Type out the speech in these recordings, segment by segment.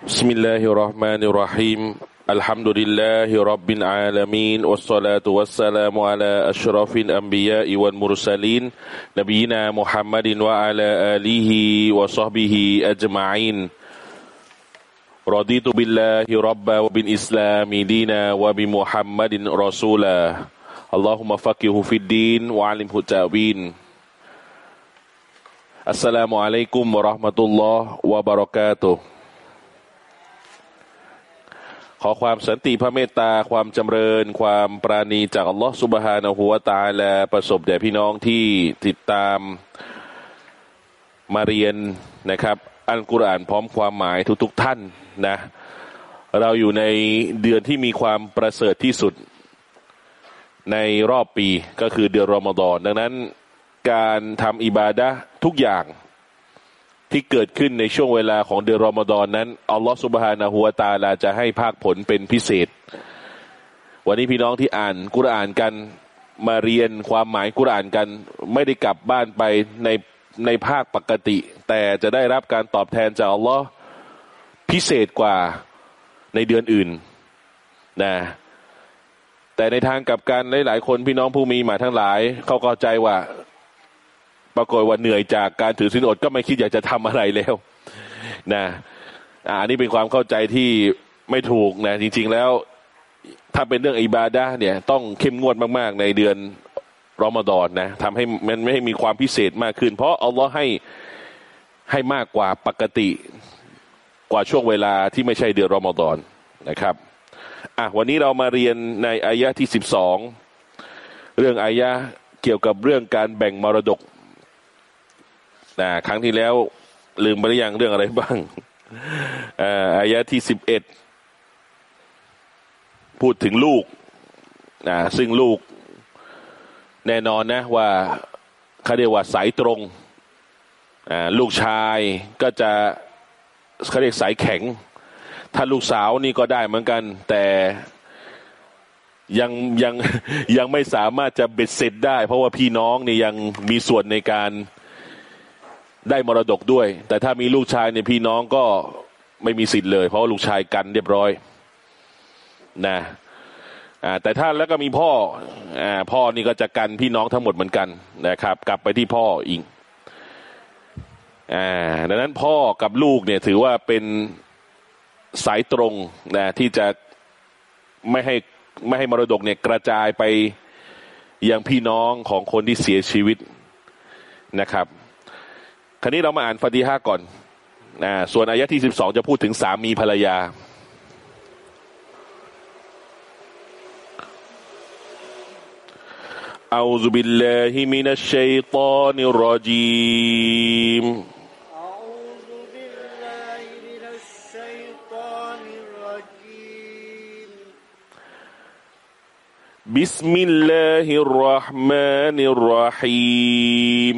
بسم الله الرحمن الرحيم الحمد لله رب العالمين والصلاة والسلام على أشرف الأنبياء والمرسلين نبينا محمد وعلى آله وصحبه أجمعين رضيت بالله ربا وبالإسلام دينا وبمحمد رسولا اللهم فقه في الدين وعلمه التأوين السلام عليكم ورحمة الله وبركاته ขอความสันติพระเมตตาความจำเริญ ความปราณีจากอัลลอฮฺสุบฮานะฮูวาตาและประสบแด่พี่น้องที่ติดตามมาเรียนนะครับ อัลกุรอานพร้อมความหมายทุกๆทท่านนะ เราอยู่ในเดือนที่มีความประเสริฐที่สุดในรอบปีก็คือเดือนรอมฎอนดังนั้นการทำอิบาดะทุกอย่าง ที่เกิดขึ้นในช่วงเวลาของเดือนรอมฎอนนั้นอัลลอฮฺสุบฮานะฮูวตาลาจะให้ภาคผลเป็นพิเศษ วันนี้พี่น้องที่อ่านกุรอานกันมาเรียนความหมายกุรอานกัน ไม่ได้กลับบ้านไปในในภาคปกติ แต่จะได้รับการตอบแทนจากอัลลอฮ์พิเศษกว่าในเดือนอื่นนะแต่ในทางกลับกันหลาย ๆ คนพี่น้องผู้มีหมาทั้งหลาย เขาเข้าใจว่า รากฏว่าเหนื่อยจากการถือศีลอดก็ไม่คิดอยากจะทำอะไรแล้วนะอันนี้เป็นความเข้าใจที่ไม่ถูกนะจริง ๆ แล้วถ้าเป็นเรื่องอิบาดะเนี่ยต้องเข้มงวดมากๆ ในเดือนรอมฎอนนะทำให้มันไม่ให้มีความพิเศษมากขึ้น เพราะอัลลอฮ์ให้ให้มากกว่าปกติกว่าช่วงเวลาที่ไม่ใช่เดือนรอมฎอนนะครับอะวันนี้เรามาเรียนในอายะที่สิบสองเรื่องอายะเกี่ยวกับเรื่องการแบ่งมรดก นะครั้งที่แล้วลืมไปหรือยังเรื่องอะไรบ้างอายะที่สิบเอ็ดพูดถึงลูกนะซึ่งลูกแน่นอนนะว่าเขาเรียกว่าสายตรงลูกชายก็จะเขาเรียกสายแข็ง ถ้าลูกสาวนี่ก็ได้เหมือนกัน แต่ยังยังยังไม่สามารถจะเบ็ดเสร็จได้ เพราะว่าพี่น้องนี่ยังมีส่วนในการ ได้มรดกด้วย แต่ถ้ามีลูกชายเนี่ยพี่น้องก็ไม่มีสิทธิ์เลย เพราะลูกชายกันเรียบร้อยนะอ่าแต่ถ้าแล้วก็มีพ่ออ่าพ่อนี่ก็จะกันพี่น้องทั้งหมดเหมือนกันนะครับ กลับไปที่พ่ออีกอ่าดังนั้นพ่อกับลูกเนี่ยถือว่าเป็นสายตรงนะที่จะไม่ให้ไม่ให้มรดกเนี่ยกระจายไปยังพี่น้องของคนที่เสียชีวิตนะครับ คราวนี้เรามาอ่านฟาติฮะก่อนนะส่วนอายะที่สิบสองจะพูดถึงสามีภรรยา أعوذ بالله من الشيطان الرجيم أعوذ بالله من الشيطان الرجيم بسم الله الرحمن الرحيم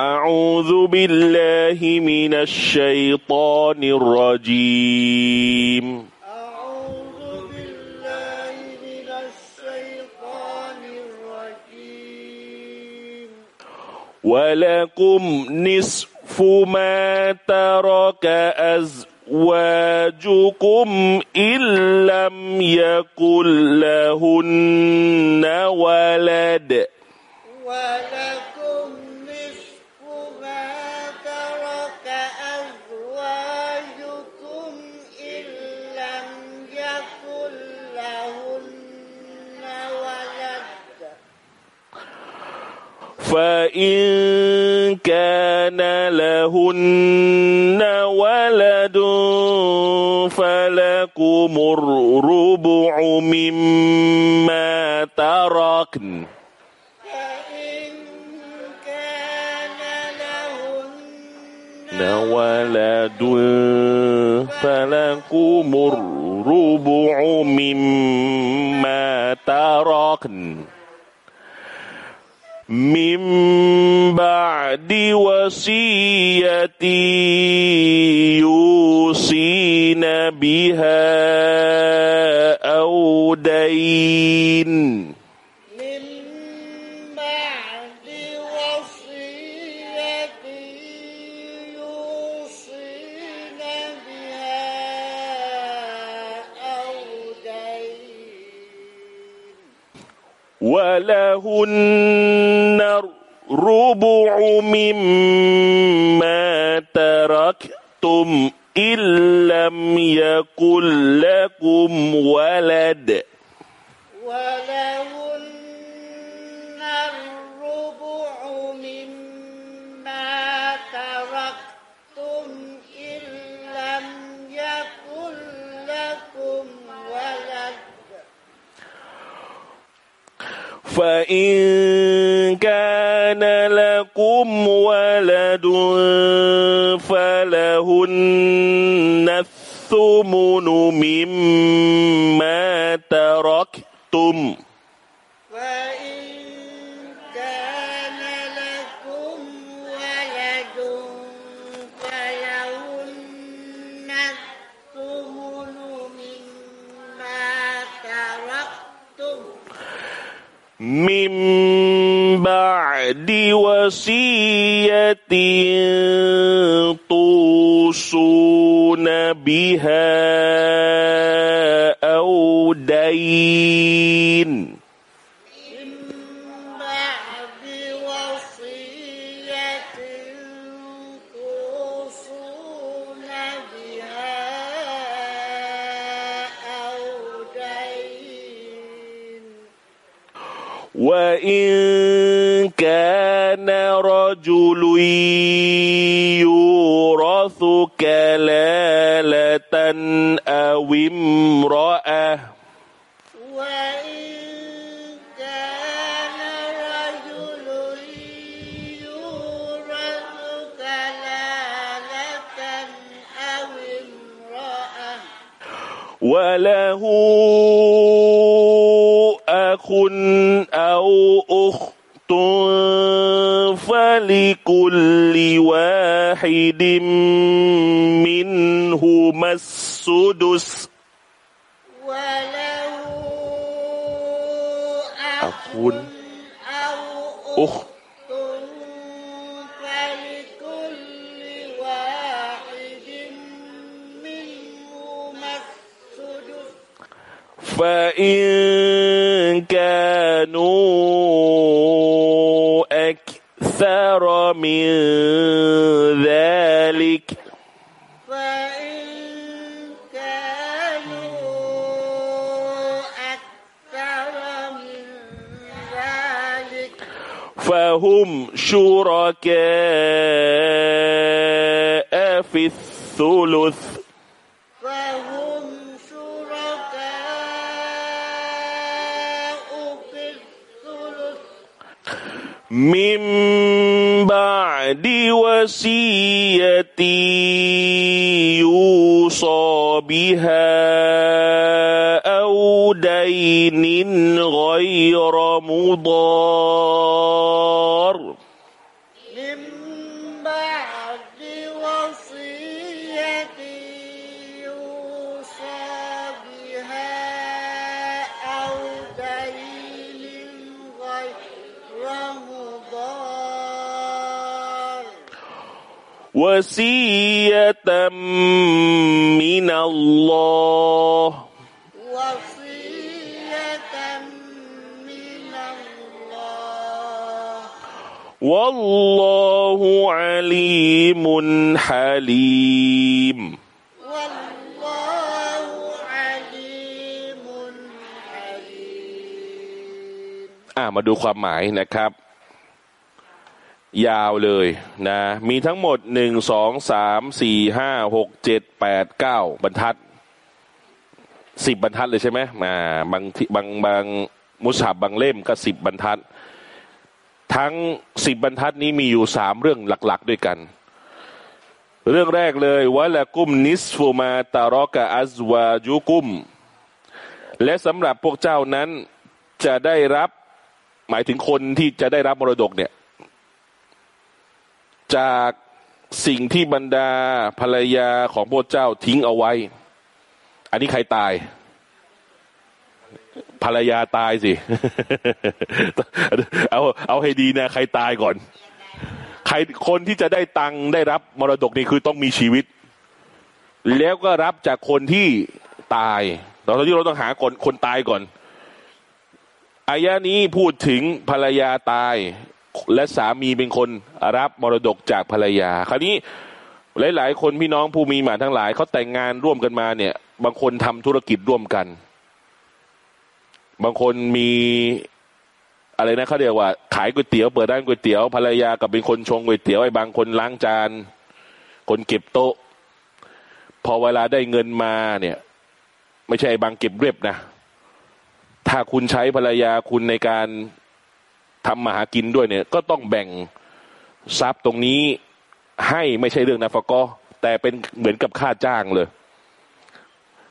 أعوذ بالله من الشيطان الرجيم. أعوذ بالله من الشيطان الرجيم. ولكم نصف ما ترك أزواجكم إن لم يكن لهن ولد. فإن كان لهن ولد فلكم الربع مما تركن. فإن كان لهن ولد فلكم الربع مما تركن من بعد وصية يوصين بها أو دين من بعد وصية يوصين بها أو دين. ولهن الربع مما تركتم إن لم يكن لكم ولد. ولهن الربع مما فإن كان لكم ولد فلهن الثمن مما تركتم. من بعد وصية توصون بها أو دين. وإن كان رجل يورث كلالة أو امرأة كان رجل كلالة أو امرأة وله أخ أو أخت فلكل واحد منهما السدس. وله أخ أو أخت فإن كانوا أكثر من ذلك. فإن كانوا أكثر من ذلك. فهم شركاء في الثلث. من بعد وصية يوصى بها أو دين غير مضار وصية من الله وصية من الله والله عليم حليم والله عليم حليم อ่ามาดูความหมายนะครับ ยาวเลยนะ มีทั้งหมดหนึ่งสองสามสี่ห้าหกเจ็ดแปดเก้าบรรทัดสิบบรรทัดเลยใช่ไหมอ่าบางทีบางบางมุสฮับบางเล่มก็สิบบรรทัด ทั้งสิบบรรทัดนี้มีอยู่สามเรื่องหลัก ๆ ด้วยกัน เรื่องแรกเลยวะละกุมนิสฟูมาตารอกะอัซวาจุกุม และสำหรับพวกเจ้านั้นจะได้รับหมายถึงคนที่จะได้รับมรดกเนี่ย จากสิ่งที่บรรดาภรรยาของพวกเจ้าทิ้งเอาไว้ อันนี้ใครตาย ภรรยาตายสิ เอาเอาให้ดีนะ ใครตายก่อน ใครคนที่จะได้ตังค์ได้รับมรดกนี่คือต้องมีชีวิต แล้วก็รับจากคนที่ตายตอนที่เราต้องหาคนคนตายก่อนอายะนี้พูดถึงภรรยาตาย และสามีเป็นคนรับมรดกจากภรรยา คราวนี้หลาย ๆ คนพี่น้องผู้มีหมาทั้งหลายเขาแต่งงานร่วมกันมาเนี่ย บางคนทำธุรกิจร่วมกัน บางคนมีอะไรนะเขาเรียกว่า ขายก๋วยเตี๋ยวเปิดร้านก๋วยเตี๋ยวภรรยากับเป็นคนชงก๋วยเตี๋ยวไอ้บางคนล้างจาน คนเก็บโต๊ะ พอเวลาได้เงินมาเนี่ย ไม่ใช่บางเก็บเรียบนะ ถ้าคุณใช้ภรรยาคุณในการ ทำมาหากินด้วยเนี่ย ก็ต้องแบ่งทรัพย์ตรงนี้ให้ไม่ใช่เรื่องนาฟกอแต่เป็นเหมือนกับค่าจ้างเลย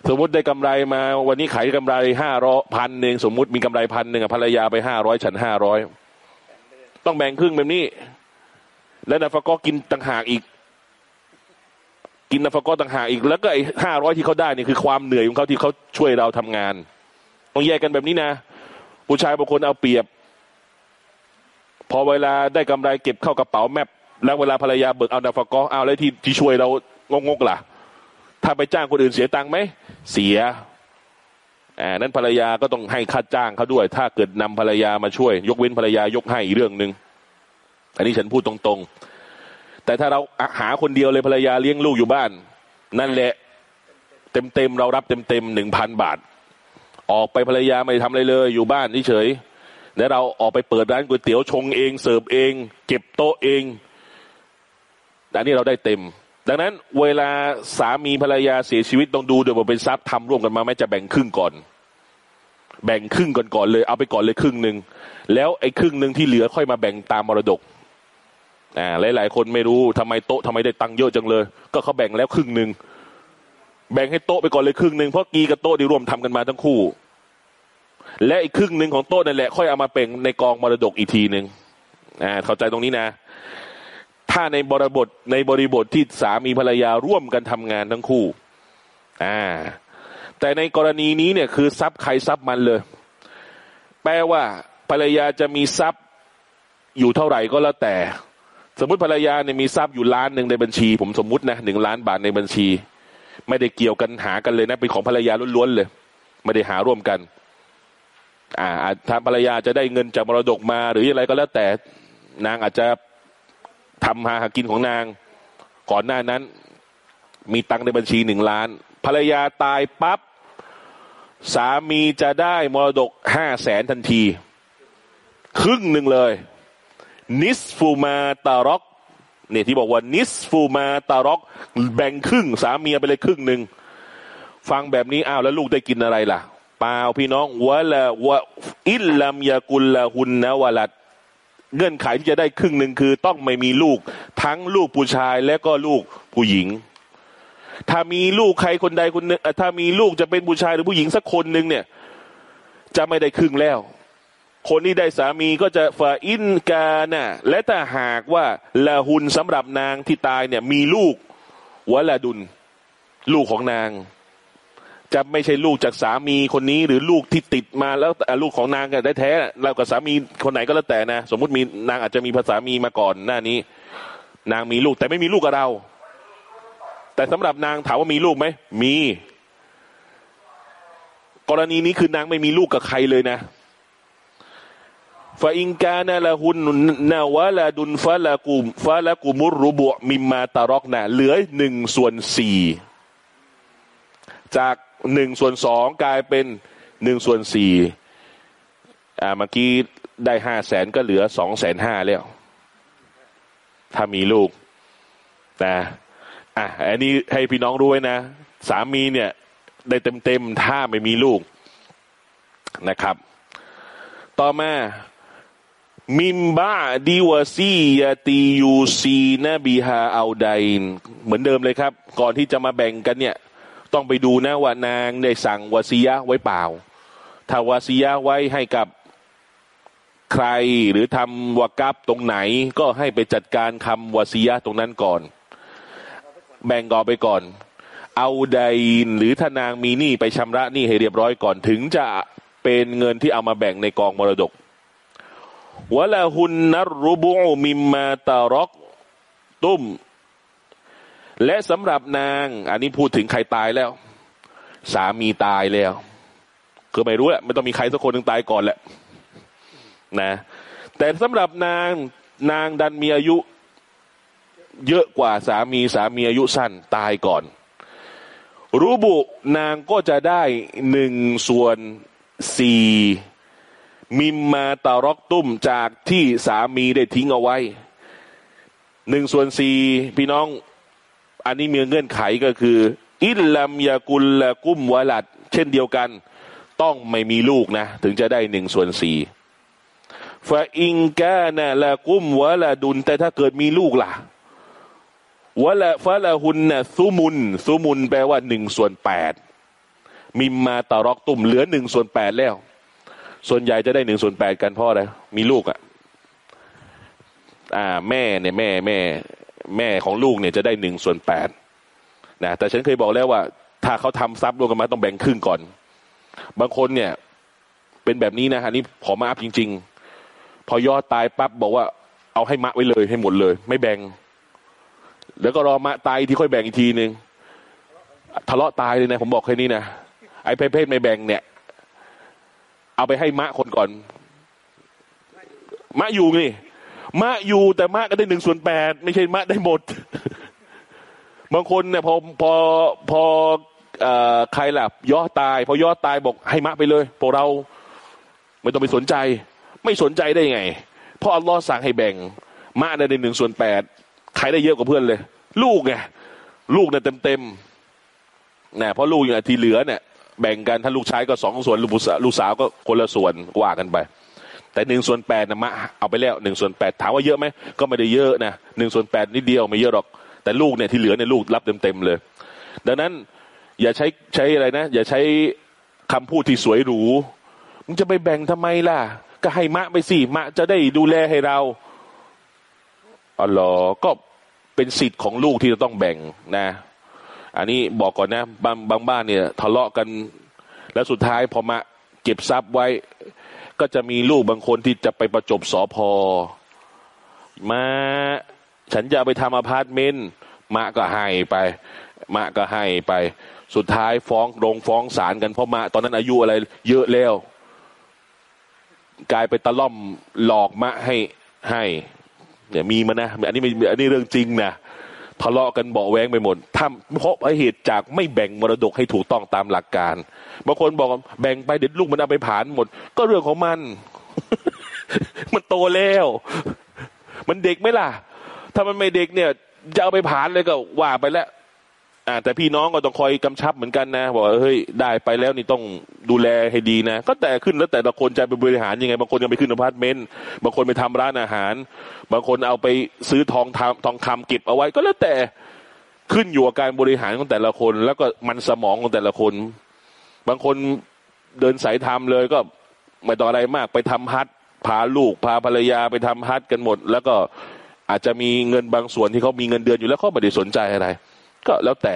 สมมติได้กำไรมา วันนี้ขายกำไรห้าร้อยพันหนึ่งสมมุติมีกำไรพันหนึ่งภรรยาไปห้าร้อยฉันห้าร้อยต้องแบ่งครึ่งแบบนี้ และนาฟกอกินต่างหากอีก กินนาฟกอต่างหากอีก แล้วก็ไอ้ห้าร้อยที่เขาได้นี่คือความเหนื่อยของเขาที่เขาช่วยเราทำงาน ต้องแยกกันแบบนี้นะผู้ชายบางคนเอาเปรียบ พอเวลาได้กำไรเก็บเข้ากระเป๋าแมพแล้วเวลาภรรยาเบิกเอานาฟกอเอาแล้วที่ที่ช่วยเรางกๆล่ะ ถ้าไปจ้างคนอื่นเสียตังค์ไหมเสียอ่านั้นภรรยาก็ต้องให้ค่าจ้างเขาด้วย ถ้าเกิดนำภรรยามาช่วย ยกเว้นภรรยายกให้อีกเรื่องหนึ่งอันนี้ฉันพูดตรงๆ แต่ถ้าเราหาคนเดียวเลยภรรยาเลี้ยงลูกอยู่บ้าน นั่นแหละเต็มๆเรารับเต็มๆหนึ่งพันบาท ออกไปภรรยาไม่ได้ทำอะไรเลย อยู่บ้านเฉยๆ แล้วเราออกไปเปิดร้านก๋วยเตี๋ยวชงเองเสิร์ฟเอง เก็บโต๊ะเองอันนี้เราได้เต็ม ดังนั้นเวลาสามีภรรยาเสียชีวิตต้องดูด้วยว่าเป็นทรัพย์ทำร่วมกันมาไหมจะแบ่งครึ่งก่อน แบ่งครึ่งก่อนก่อนเลย เอาไปก่อนเลยครึ่งหนึ่งแล้วไอ้ครึ่งหนึ่งที่เหลือค่อยมาแบ่งตามมรดกอ่าหลาย ๆ คนไม่รู้ทำไมโต๊ะทำไมได้ตังค์เยอะจังเลย ก็เขาแบ่งแล้วครึ่งหนึ่งแบ่งให้โต๊ะไปก่อนเลยครึ่งหนึ่งเพราะกีกับโต๊ะที่ร่วมทำกันมาทั้งคู่ และอีกครึ่งหนึ่งของโต๊ะนั่นแหละค่อยเอามาเป็นในกองมรดกอีกทีหนึ่งอ่าเข้าใจตรงนี้นะ ถ้าในบริบทในบริบทที่สามีภรรยาร่วมกันทำงานทั้งคู่อ่าแต่ในกรณีนี้เนี่ยคือทรัพย์ใครทรัพย์มันเลย แปลว่าภรรยาจะมีทรัพย์อยู่เท่าไหร่ก็แล้วแต่ สมมติภรรยาเนี่ยมีทรัพย์อยู่ล้านหนึ่งในบัญชี ผมสมมุตินะหนึ่งล้านบาทในบัญชี ไม่ได้เกี่ยวกันหากันเลยนะเป็นของภรรยาล้วนๆเลย ไม่ได้หาร่วมกัน อ่าถ้าภรรยาจะได้เงินจากมรดกมา หรืออะไรก็แล้วแต่นางอาจจะทำหาหากินของนาง ก่อนหน้านั้น มีตังในบัญชีหนึ่งล้าน ภรรยาตายปับ๊บสามีจะได้มรดกห้าแสนทันที ครึ่งหนึ่งเลย นิสฟูมาตารอกเนี่ยที่บอกว่านิสฟูมาตารอก แบ่งครึ่ง สามีไปเลยครึ่งหนึ่งฟังแบบนี้อ้าวแล้วลูกได้กินอะไรล่ะ ปล่าพี่น้องวะละวะอิลลัมยากุลละหุนนะวะลัดเงื่อนไขที่จะได้ครึ่งหนึ่งคือ ต้องไม่มีลูก ทั้งลูกผู้ชายและก็ลูกผู้หญิง ถ้ามีลูกใครคนใดคนหนึ่งถ้ามีลูกจะเป็นผู้ชายหรือผู้หญิงสักคนหนึ่งเนี่ย จะไม่ได้ครึ่งแล้ว คนที่ได้สามีก็จะฟาอินกาน่ะและถ้าหากว่าละหุนสำหรับนางที่ตายเนี่ย มีลูกวะละดุล ลูกของนาง จะไม่ใช่ลูกจากสามีคนนี้ หรือลูกที่ติดมาแล้วลูกของนางกันได้แท้เรากับสามีคนไหนก็แล้วแต่นะ สมมุติมีนางอาจจะมีภาษามีมาก่อนหน้านี้ นางมีลูกแต่ไม่มีลูกกับเรา แต่สำหรับนางถามว่ามีลูกไหมมี กรณีนี้คือนางไม่มีลูกกับใครเลยนะฟาอิงกานะละหุนนาวะละดุนฟะละกุมฟะละกุมุรุบุมิมมาตารอกนะเหลือหนึ่งส่วนสี่จาก หนึ่งส่วนสองกลายเป็นหนึ่งส่วนสี่อ่าเมื่อกี้ได้ห้าแสนก็เหลือสองแสนห้าแล้ว ถ้ามีลูกนะอะอันนี้ให้พี่น้องรู้ไว้นะ สามีเนี่ย ได้เต็มเต็มๆถ้าไม่มีลูกนะครับ ต่อมามิมบาดีวซียาตียูซีนบีฮาเอาไดนเหมือนเดิมเลยครับ ก่อนที่จะมาแบ่งกันเนี่ย ต้องไปดูนะว่านางได้สั่งวาซียะไว้เปล่า ถ้าวาซียะไว้ให้กับใครหรือทำวากับตรงไหนก็ให้ไปจัดการคำวาซียะตรงนั้นก่อน แบ่งกอไปก่อน เอาไดนหรือถ้านางมีหนี้ไปชำระหนี้ให้เรียบร้อยก่อนถึงจะเป็นเงินที่เอามาแบ่งในกองมรดกวะละหุนนัรุบุมิมมาตารกตุ้ม และสำหรับนาง อันนี้พูดถึงใครตายแล้ว สามีตายแล้วคือไม่รู้แหละไม่ต้องมีใครสักคนหนึ่งตายก่อนแหละนะ แต่สำหรับนางนางดันมีอายุ เยอะกว่าสามีสามีอายุสั้นตายก่อน รูบุนางก็จะได้หนึ่งส่วนสี่มิมมาตารอกตุ้มจากที่สามีได้ทิ้งเอาไว้หนึ่งส่วนสี่พี่น้อง อันนี้มีเงื่อนไขก็คือ อิลลัมยากุลละกุ้มวลัด เช่นเดียวกัน ต้องไม่มีลูกนะ ถึงจะได้หนึ่งส่วนสี่ฟาอิงกานะละกุ้มวละดุน แต่ถ้าเกิดมีลูกล่ะวะละฟะละหุนนะซุมุนซุมุนแปลว่าหนึ่งส่วนแปดมิมมาตารอกตุ่มเหลือหนึ่งส่วนแปดแล้ว ส่วนใหญ่จะได้หนึ่งส่วนแปดกันพราะอะไรมีลูกอะ่ะอ่าแม่เนี่ยแม่แม่ แม่ของลูกเนี่ยจะได้หนึ่งส่วนแปดนะแต่ฉันเคยบอกแล้วว่า ถ้าเขาทำทรัพย์รวมกันมาต้องแบ่งครึ่งก่อน บางคนเนี่ย เป็นแบบนี้นะอันนี้ขอมาอัพจริง ๆ พอยอดตายปั๊บบอกว่าเอาให้มะไว้เลยให้หมดเลย ไม่แบ่ง แล้วก็รอมะตายที่ค่อยแบ่งอีกทีหนึ่งทะเลาะตายเลยนะผมบอกแค่นี้นะไอ้เพศไม่แบ่งเนี่ย เอาไปให้มะคนก่อน มะอยู่นี่ มะอยู่แต่มะก็ได้หนึ่งส่วนแปดไม่ใช่มะได้หมด บางคนเนี่ยพอพอพออใครล่ะย่อตาย พอย่อตายบอกให้มะไปเลยพวกเราไม่ต้องไปสนใจ ไม่สนใจได้ไง เพราะอัลลอฮ์สั่งให้แบ่งมะได้หนึ่งส่วนแปดใครได้เยอะกว่าเพื่อนเลย ลูกไงลูกเนี่ยเต็มเต็มนะเพราะลูกอย่างที่เหลือเนี่ยแบ่งกันถ้าลูกชายก็สองส่วนลูกสาวลูกสาวก็คนละส่วนว่ากันไป แต่หนึ่งส่วนแปดนะมะเอาไปแล้วหนึ่งส่วนแปดถามว่าเยอะไหมก็ไม่ได้เยอะนะหนึ่งส่วนแปดนิดเดียวไม่เยอะหรอก แต่ลูกเนี่ยที่เหลือเนี่ยลูกรับเต็มเต็มเลย ดังนั้นอย่าใช้ใช้อะไรนะ อย่าใช้คำพูดที่สวยหรูมึงจะไปแบ่งทำไมล่ะ ก็ให้มะไปสิมะจะได้ดูแลให้เราอ๋อเหรอก็เป็นสิทธิ์ของลูกที่จะต้องแบ่งนะ อันนี้บอกก่อนนะบางบางบ้านเนี่ยทะเลาะกัน แล้วสุดท้ายพอมาเก็บทรัพย์ไว้ ก็จะมีลูกบางคนที่จะไปประจบสอพอมา ฉันจะไปทำอพาร์ตเมนต์มาก็ให้ไป มาก็ให้ไป สุดท้ายฟ้องลงฟ้องศาลกันเพราะมา ตอนนั้นอายุอะไร เยอะแล้ว กลายไปตะล่อมหลอกมะให้ให้เนี่ยมีมานะ อันนี้อันนี้เรื่องจริงนะ ทะเลาะกันเบาแวงไปหมดทำเพราะเหตุจากไม่แบ่งมรดกให้ถูกต้องตามหลักการบางคนบอกแบ่งไปเด็ดลูกมันเอาไปผ่านหมด ก็เรื่องของมัน มันโตแล้ว มันเด็กไหมล่ะ ถ้ามันไม่เด็กเนี่ยจะเอาไปผลาญเลยก็ว่าไปแล้ว อ่าแต่พี่น้องก็ต้องคอยกำชับเหมือนกันนะบอกเฮ้ยได้ไปแล้วนี่ต้องดูแลให้ดีนะ ก็แต่ขึ้นแล้วแต่ละคนจะไปบริหารยังไง บางคนยังไปขึ้นอพาร์ตเมนต์บางคนไปทำร้านอาหาร บางคนเอาไปซื้อทองทำทองคำเก็บเอาไว้ ก็แล้วแต่ขึ้นอยู่กับการบริหารของแต่ละคน แล้วก็มันสมองของแต่ละคน บางคนเดินสายทำเลยก็ไม่ต่ออะไรมากไปทำฮัจญ์พาลูกพาภรรยาไปทำฮัจญ์กันหมด แล้วก็อาจจะมีเงินบางส่วนที่เขามีเงินเดือนอยู่แล้วเขาไม่ได้สนใจอะไร ก็แล้วแต่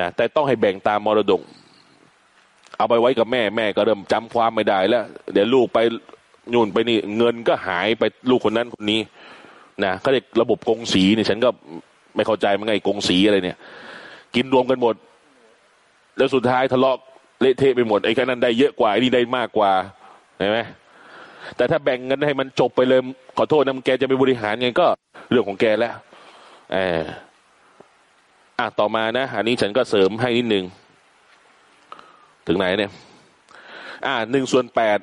นะแต่ต้องให้แบ่งตามมรดก เอาไปไว้กับแม่แม่ก็เริ่มจำความไม่ได้แล้ว เดี๋ยวลูกไปยุ่นไปนี่เงินก็หายไปลูกคนนั้นคนนี้นะเขาเรียกระบบกงสีเนี่ยฉันก็ไม่เข้าใจมันไงกงสีอะไรเนี่ย กินรวมกันหมด แล้วสุดท้ายทะเลาะเละเทะไปหมดไอ้แค่นั้นได้เยอะกว่าไอ้นี่ได้มากกว่าเห็นไหมแต่ถ้าแบ่งเงินให้มันจบไปเลย ขอโทษนะแกจะไปบริหารไงก็เรื่องของแกแล้วเออ อะต่อมานะอันนี้ฉันก็เสริมให้นิดนึง ถึงไหนเนี่ย อ่าหนึ่งส่วนแปด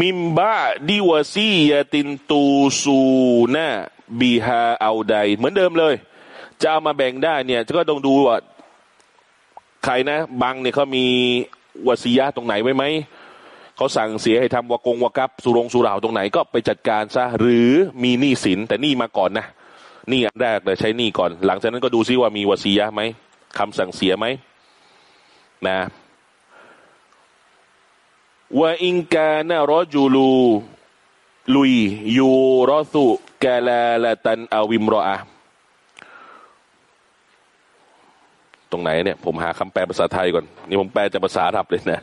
มิมบาดิวซียตินตูซูนาบีฮาเอาใด เหมือนเดิมเลย จะเอามาแบ่งได้เนี่ยก็ต้องดูว่าใครนะบังเนี่ยเขามีวสียะตรงไหนไว้ไหมเขาสั่งเสียให้ทำวกงวกับสุรงสุราวตรงไหนก็ไปจัดการซะหรือมีหนี้สินแต่หนี้มาก่อนนะ หนี้อันแรกเลยใช้หนี้ก่อน หลังจากนั้นก็ดูซิว่ามีวสียะไหมคำสั่งเสียไหมนะว่าอิงกานารอจูลูลุยยูรอสุกาลาลตันอาวิมรออะตรงไหนเนี่ย ผมหาคำแปลภาษาไทยก่อน นี่ผมแปลจากภาษาอับเลยนะ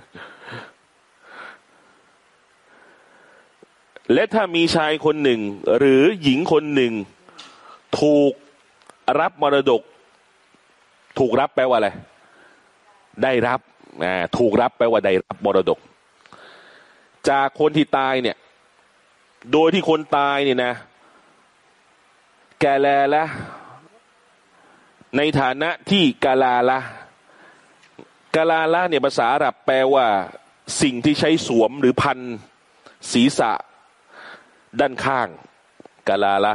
และถ้ามีชายคนหนึ่ง หรือหญิงคนหนึ่ง ถูกรับมรดก ถูกรับแปลว่าอะไร ได้รับอ่าถูกรับแปลว่าได้รับมรดก จากคนที่ตายเนี่ย โดยที่คนตายเนี่ยนะ แกแลละในฐานะที่กาลาละกาลาละเนี่ยภาษาอาหรับแปลว่า สิ่งที่ใช้สวมหรือพันศีรษะด้านข้างกาลาละ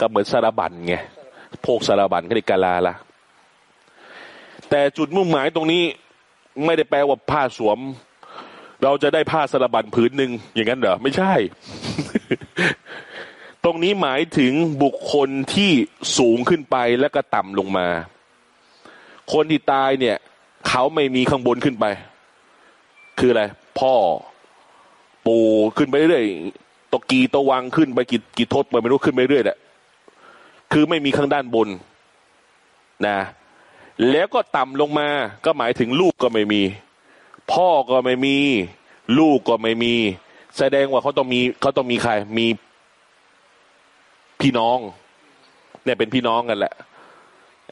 ก็เหมือนสารบันไงพวกสารบันก็เรียกกาลาละแต่จุดมุ่งหมายตรงนี้ไม่ได้แปลว่าผ้าสวม เราจะได้ผ้าสารบันผืนหนึ่งอย่างนั้นเหรอไม่ใช่ ตรงนี้หมายถึงบุคคลที่สูงขึ้นไปแล้วก็ต่ำลงมา คนที่ตายเนี่ย เขาไม่มีข้างบนขึ้นไป คืออะไร พ่อ ปู่ขึ้นไปเรื่อยตวกีตะวังขึ้นไปกี่กี่ทศไปไม่รู้ขึ้นไปเรื่อยแหละ คือไม่มีข้างด้านบนนะแล้วก็ต่ำลงมา ก็หมายถึงลูกก็ไม่มี พ่อก็ไม่มี ลูกก็ไม่มี แสดงว่าเขาต้องมีเขาต้องมีใคร มีพี่น้อง เนี่ยเป็นพี่น้องกันแหละ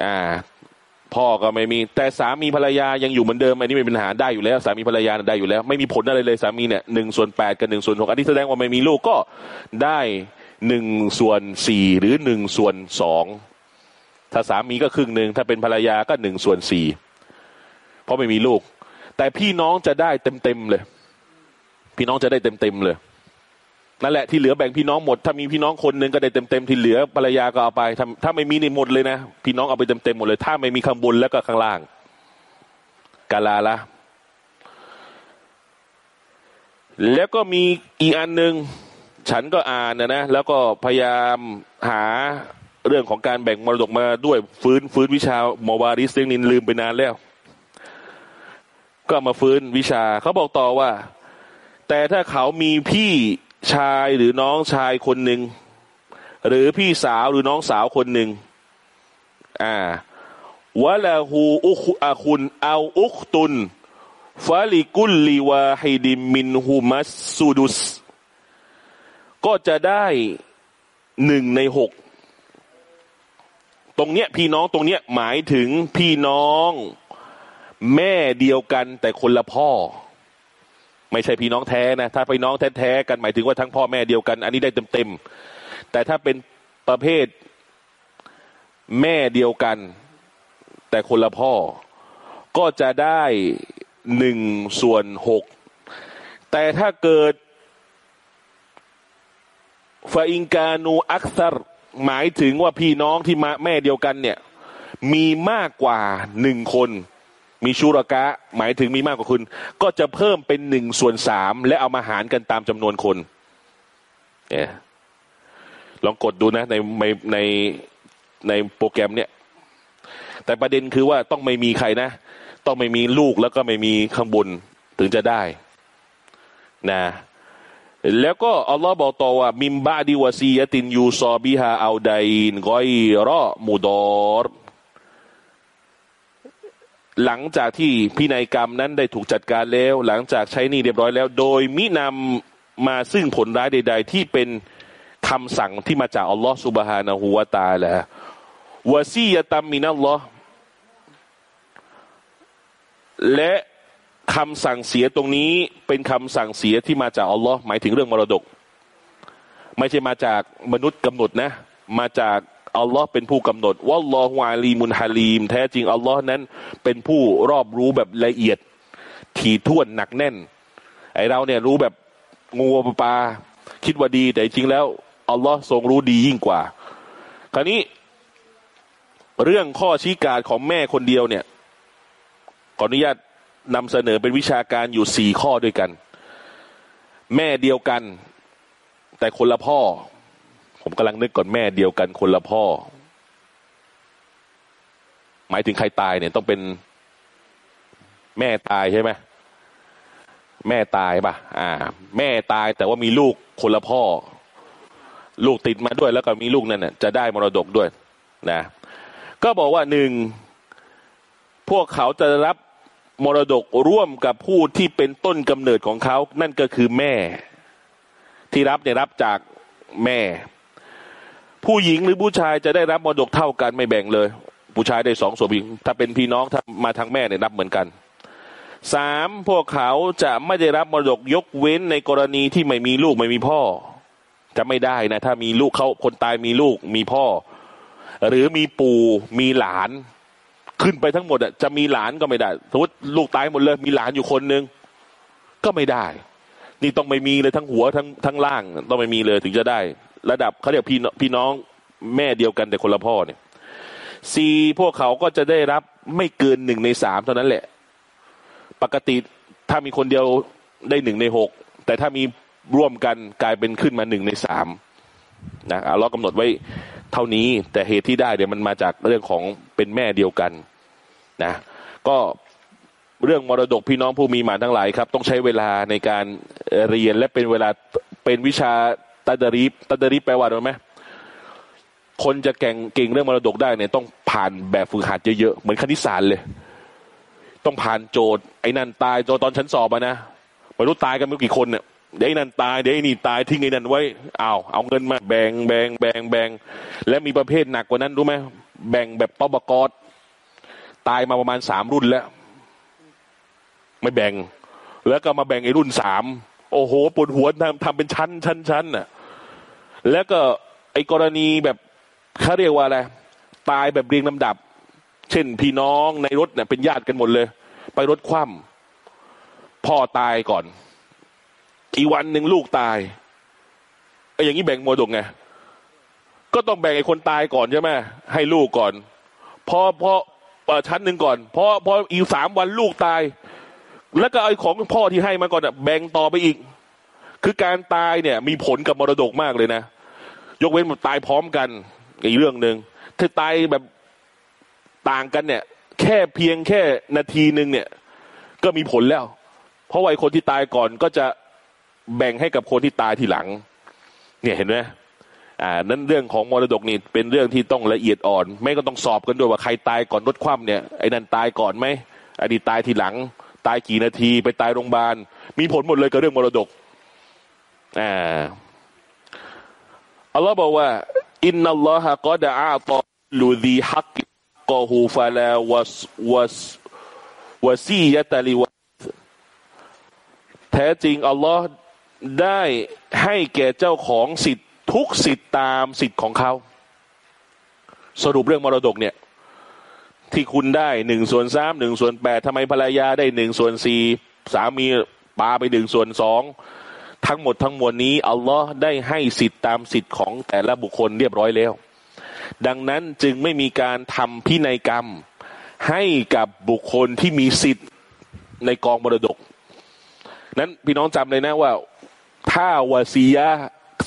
อ่า พ่อก็ไม่มี แต่สามีภรรยายังอยู่เหมือนเดิมอันนี้ไม่เป็นปัญหาได้อยู่แล้ว สามีภรรยาได้อยู่แล้ว ไม่มีผลอะไรเลยสามีเนี่ยหนึ่งส่วนแปดกับหนึ่งส่วนหกอันนี้แสดงว่าไม่มีลูกก็ได้ หนึ่งส่วนสี่หรือหนึ่งส่วนสองถ้าสามีก็ครึ่งหนึ่งถ้าเป็นภรรยาก็หนึ่งส่วนสี่เพราะไม่มีลูก แต่พี่น้องจะได้เต็มเต็มเลย พี่น้องจะได้เต็มเต็มเลยนั่นแหละที่เหลือแบ่งพี่น้องหมด ถ้ามีพี่น้องคนหนึ่งก็ได้เต็มเต็มที่เหลือภรรยาก็เอาไปถ้าถ้าไม่มีนี่หมดเลยนะ พี่น้องเอาไปเต็มเต็มหมดเลย ถ้าไม่มีข้างบนแล้วก็ข้างล่างกาลาละแล้วก็มีอีกอันหนึ่ง ฉันก็อ่านนะนะแล้วก็พยายามหาเรื่องของการแบ่งมรดกมาด้วยฟื้นฟื้นวิชามาวาริสเรื่องนินลืมไปนานแล้ว ก็มาฟื้นวิชาเขาบอกต่อว่า แต่ถ้าเขามีพี่ชายหรือน้องชายคนหนึ่งหรือพี่สาวหรือน้องสาวคนหนึ่งอ่าวะลาหูอุคอาคุณเอาอุคตุนฟาลิกุลลีวาฮิดิมินฮูมัสซูดุส ก็จะได้หนึ่งในหกตรงเนี้ยพี่น้องตรงเนี้ยหมายถึงพี่น้องแม่เดียวกันแต่คนละพ่อ ไม่ใช่พี่น้องแท้นะถ้าพี่น้องแท้ๆกันหมายถึงว่าทั้งพ่อแม่เดียวกัน อันนี้ได้เต็มๆแต่ถ้าเป็นประเภทแม่เดียวกัน แต่คนละพ่อ ก็จะได้หนึ่งส่วนหกแต่ถ้าเกิด ฟาอิงกานูอักซารหมายถึงว่าพี่น้องที่มาแม่เดียวกันเนี่ย มีมากกว่าหนึ่งคน มีชูรกะ หมายถึงมีมากกว่าคุณ ก็จะเพิ่มเป็นหนึ่งส่วนสามและเอามาหารกันตามจำนวนคนเนี่ยลองกดดูนะในในในในโปรแกรมเนี่ย แต่ประเด็นคือว่าต้องไม่มีใครนะ ต้องไม่มีลูกแล้วก็ไม่มีข้างบนถึงจะได้ นะ แล้วก็อัลลอฮ์บอกต่อว่า มิมบาดิวซียตินยูซอบิฮาเอาไดนกอยรอมูดอรหลังจากที่พินัยกรรมนั้นได้ถูกจัดการแล้ว หลังจากใช้นี่เรียบร้อยแล้ว โดยมินำมาซึ่งผลร้ายใด ๆ ที่เป็นคำสั่งที่มาจากอัลลอฮฺสุบฮานะฮูวาตาละวะซียะตัมมินัลลอฮ์และ คำสั่งเสียตรงนี้เป็นคำสั่งเสียที่มาจากอัลลอฮ์หมายถึงเรื่องมรดก ไม่ใช่มาจากมนุษย์กำหนดนะ มาจากอัลลอฮ์เป็นผู้กำหนดวัลลอฮุอาลีมุนฮาลีม แท้จริงอัลลอฮ์นั้นเป็นผู้รอบรู้แบบละเอียด ถี่ถ้วนหนักแน่น ไอเราเนี่ยรู้แบบงูปลาคิดว่าดีแต่จริงแล้วอัลลอฮ์ทรงรู้ดียิ่งกว่า คราวนี้เรื่องข้อชี้การของแม่คนเดียวเนี่ยขออนุญาต นำเสนอเป็นวิชาการอยู่สี่ข้อด้วยกัน แม่เดียวกัน แต่คนละพ่อ ผมกำลังนึกก่อนแม่เดียวกัน คนละพ่อ หมายถึงใครตายเนี่ยต้องเป็นแม่ตายใช่ไหมแม่ตายป่ะ อ่า แม่ตายแต่ว่ามีลูกคนละพ่อ ลูกติดมาด้วย แล้วก็มีลูกนั่นน่ะจะได้มรดกด้วย นะ ก็บอกว่าหนึ่งพวกเขาจะรับ มรดกร่วมกับผู้ที่เป็นต้นกำเนิดของเขา นั่นก็คือแม่ ที่รับเนี่ยรับจากแม่ ผู้หญิงหรือผู้ชายจะได้รับมรดกเท่ากันไม่แบ่งเลย ผู้ชายได้สองส่วนหญิงถ้าเป็นพี่น้องถ้ามาทางแม่เนี่ยรับเหมือนกันสามพวกเขาจะไม่ได้รับมรดกยกเว้นในกรณีที่ไม่มีลูกไม่มีพ่อ จะไม่ได้นะ ถ้ามีลูกเขาคนตายมีลูกมีพ่อ หรือมีปู่มีหลาน ขึ้นไปทั้งหมดอะจะมีหลานก็ไม่ได้สมมติลูกตายหมดเลย มีหลานอยู่คนนึงก็ไม่ได้ นี่ต้องไม่มีเลยทั้งหัวทั้งทั้งล่าง ต้องไม่มีเลยถึงจะได้ ระดับเขาเรียกพี่พี่น้องแม่เดียวกันแต่คนละพ่อเนี่ยสี่พวกเขาก็จะได้รับไม่เกินหนึ่งในสามเท่านั้นแหละ ปกติถ้ามีคนเดียวได้หนึ่งในหกแต่ถ้ามีร่วมกันกลายเป็นขึ้นมาหนึ่งในสามนะเรากำหนดไว้ เท่านี้แต่เหตุที่ได้เดี๋ยวมันมาจากเรื่องของเป็นแม่เดียวกันนะก็เรื่องมรดกพี่น้องผู้มีหมาทั้งหลายครับ ต้องใช้เวลาในการเรียนและเป็นเวลาเป็นวิชาตัดรีบตัดรีบแปลว่าอะไรไหมคนจะแก่งเก่งเรื่องมรดกได้เนี่ยต้องผ่านแบบฝึกหัดเยอะๆเหมือนคณิตศาสตร์เลย ต้องผ่านโจทย์ไอ้นั่นตายโจตอนชั้นสอบอะนะไม่รู้ตายกันไม่กี่คนเนี่ย เดี๋ยวนั่นตายเดี๋ยวนี่ตายทิ้งไอ้นั่นไว้เอาเอาเงินมาแบ่งแบ่งแบ่งแบ่งและมีประเภทหนักกว่านั้นรู้ไหมแบ่งแบบตบกอดตายมาประมาณสามรุ่นแล้ว ไม่แบ่ง แล้วก็มาแบ่งไอ้รุ่นสามโอ้โหปวดหัวทำทำเป็นชั้นชั้นชั้นน่ะ แล้วก็ไอ้กรณีแบบเขาเรียกว่าอะไรตายแบบเรียงลำดับ เช่นพี่น้องในรถเนี่ยเป็นญาติกันหมดเลย ไปรถคว่ำพ่อตายก่อน อีวันหนึ่งลูกตายไอ้อย่างนี้แบ่งมรดกไงก็ต้องแบ่งไอ้คนตายก่อนใช่ไหมให้ลูกก่อนพอพอชั้นหนึ่งก่อนพอพออีกสามวันลูกตาย แล้วก็ไอ้ของพ่อที่ให้มาก่อนอะแบ่งต่อไปอีก คือการตายเนี่ย มีผลกับมรดกมากเลยนะ ยกเว้นมันตายพร้อมกันอีกเรื่องหนึ่งถ้าตายแบบต่างกันเนี่ย แค่เพียงแค่นาทีหนึ่งเนี่ย ก็มีผลแล้ว เพราะว่าคนที่ตายก่อนก็จะ แบ่งให้กับคนที่ตายทีหลัง เนี่ยเห็นไหมอ่านั้นเรื่องของมรดกนี่เป็นเรื่องที่ต้องละเอียดอ่อน ไม่ก็ต้องสอบกันด้วยว่าใครตายก่อนรถคว่ำเนี่ยไอ้นั่นตายก่อนไหมอันนี้ตายทีหลัง ตายกี่นาทีไปตายโรงพยาบาล มีผลหมดเลยกับเรื่องมรดกอ่าอัลลอฮ์บอกว่าอินนัลลอฮะกอดะอาตอลูดีฮักกอฮูฟาลาวัสวัสวซียะตาลิวแท้จริงอัลลอฮ์ ได้ให้แก่เจ้าของสิทธิทุกสิทธิ์ตามสิทธิ์ของเขา สรุปเรื่องมรดกเนี่ย ที่คุณได้หนึ่งส่วนสามหนึ่งส่วนแปดทำไมภรรยาได้หนึ่งส่วนสี่สามีปาไปหนึ่งส่วนสองทั้งหมดทั้งมวลนี้อัลลอฮ์ได้ให้สิทธิ์ตามสิทธิ์ของแต่ละบุคคลเรียบร้อยแล้ว ดังนั้นจึงไม่มีการทำพินัยกรรม ให้กับบุคคลที่มีสิทธิ์ในกองมรดก นั้นพี่น้องจำเลยนะว่า ถ้าวาซียะ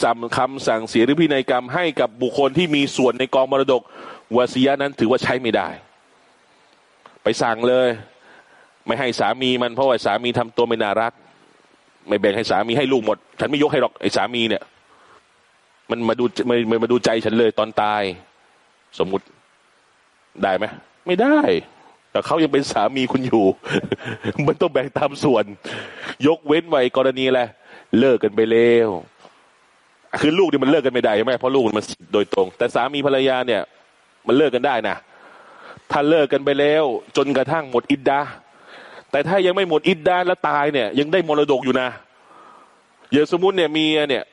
จำคำสั่งเสียหรือพินัยกรรมให้กับบุคคลที่มีส่วนในกองมรดกวาซียะนั้นถือว่าใช้ไม่ได้ ไปสั่งเลย ไม่ให้สามีมันเพราะว่าสามีทำตัวไม่น่ารัก ไม่แบ่งให้สามีให้ลูกหมด ฉันไม่ยกให้หรอกไอ้สามีเนี่ย มันมาดูม่ไม่มาดูใจฉันเลยตอนตาย สมมุติได้ไหมไม่ได้แต่เขายังเป็นสามีคุณอยู่ มันต้องแบ่งตามส่วน ยกเว้นไว้กรณีแหละ เลิกกันไปแล้วคือลูกเนี่ยมันเลิกกันไม่ได้ใช่ไหมเพราะลูกมันโดยตรง แต่สามีภรรยาเนี่ย มันเลิกกันได้นะถ้าเลิกกันไปแล้ว จนกระทั่งหมดอิดดาแต่ถ้ายังไม่หมดอิดดาแล้วตายเนี่ย ยังได้มรดกอยู่นะอย่าสมมติเนี่ยเมียเนี่ย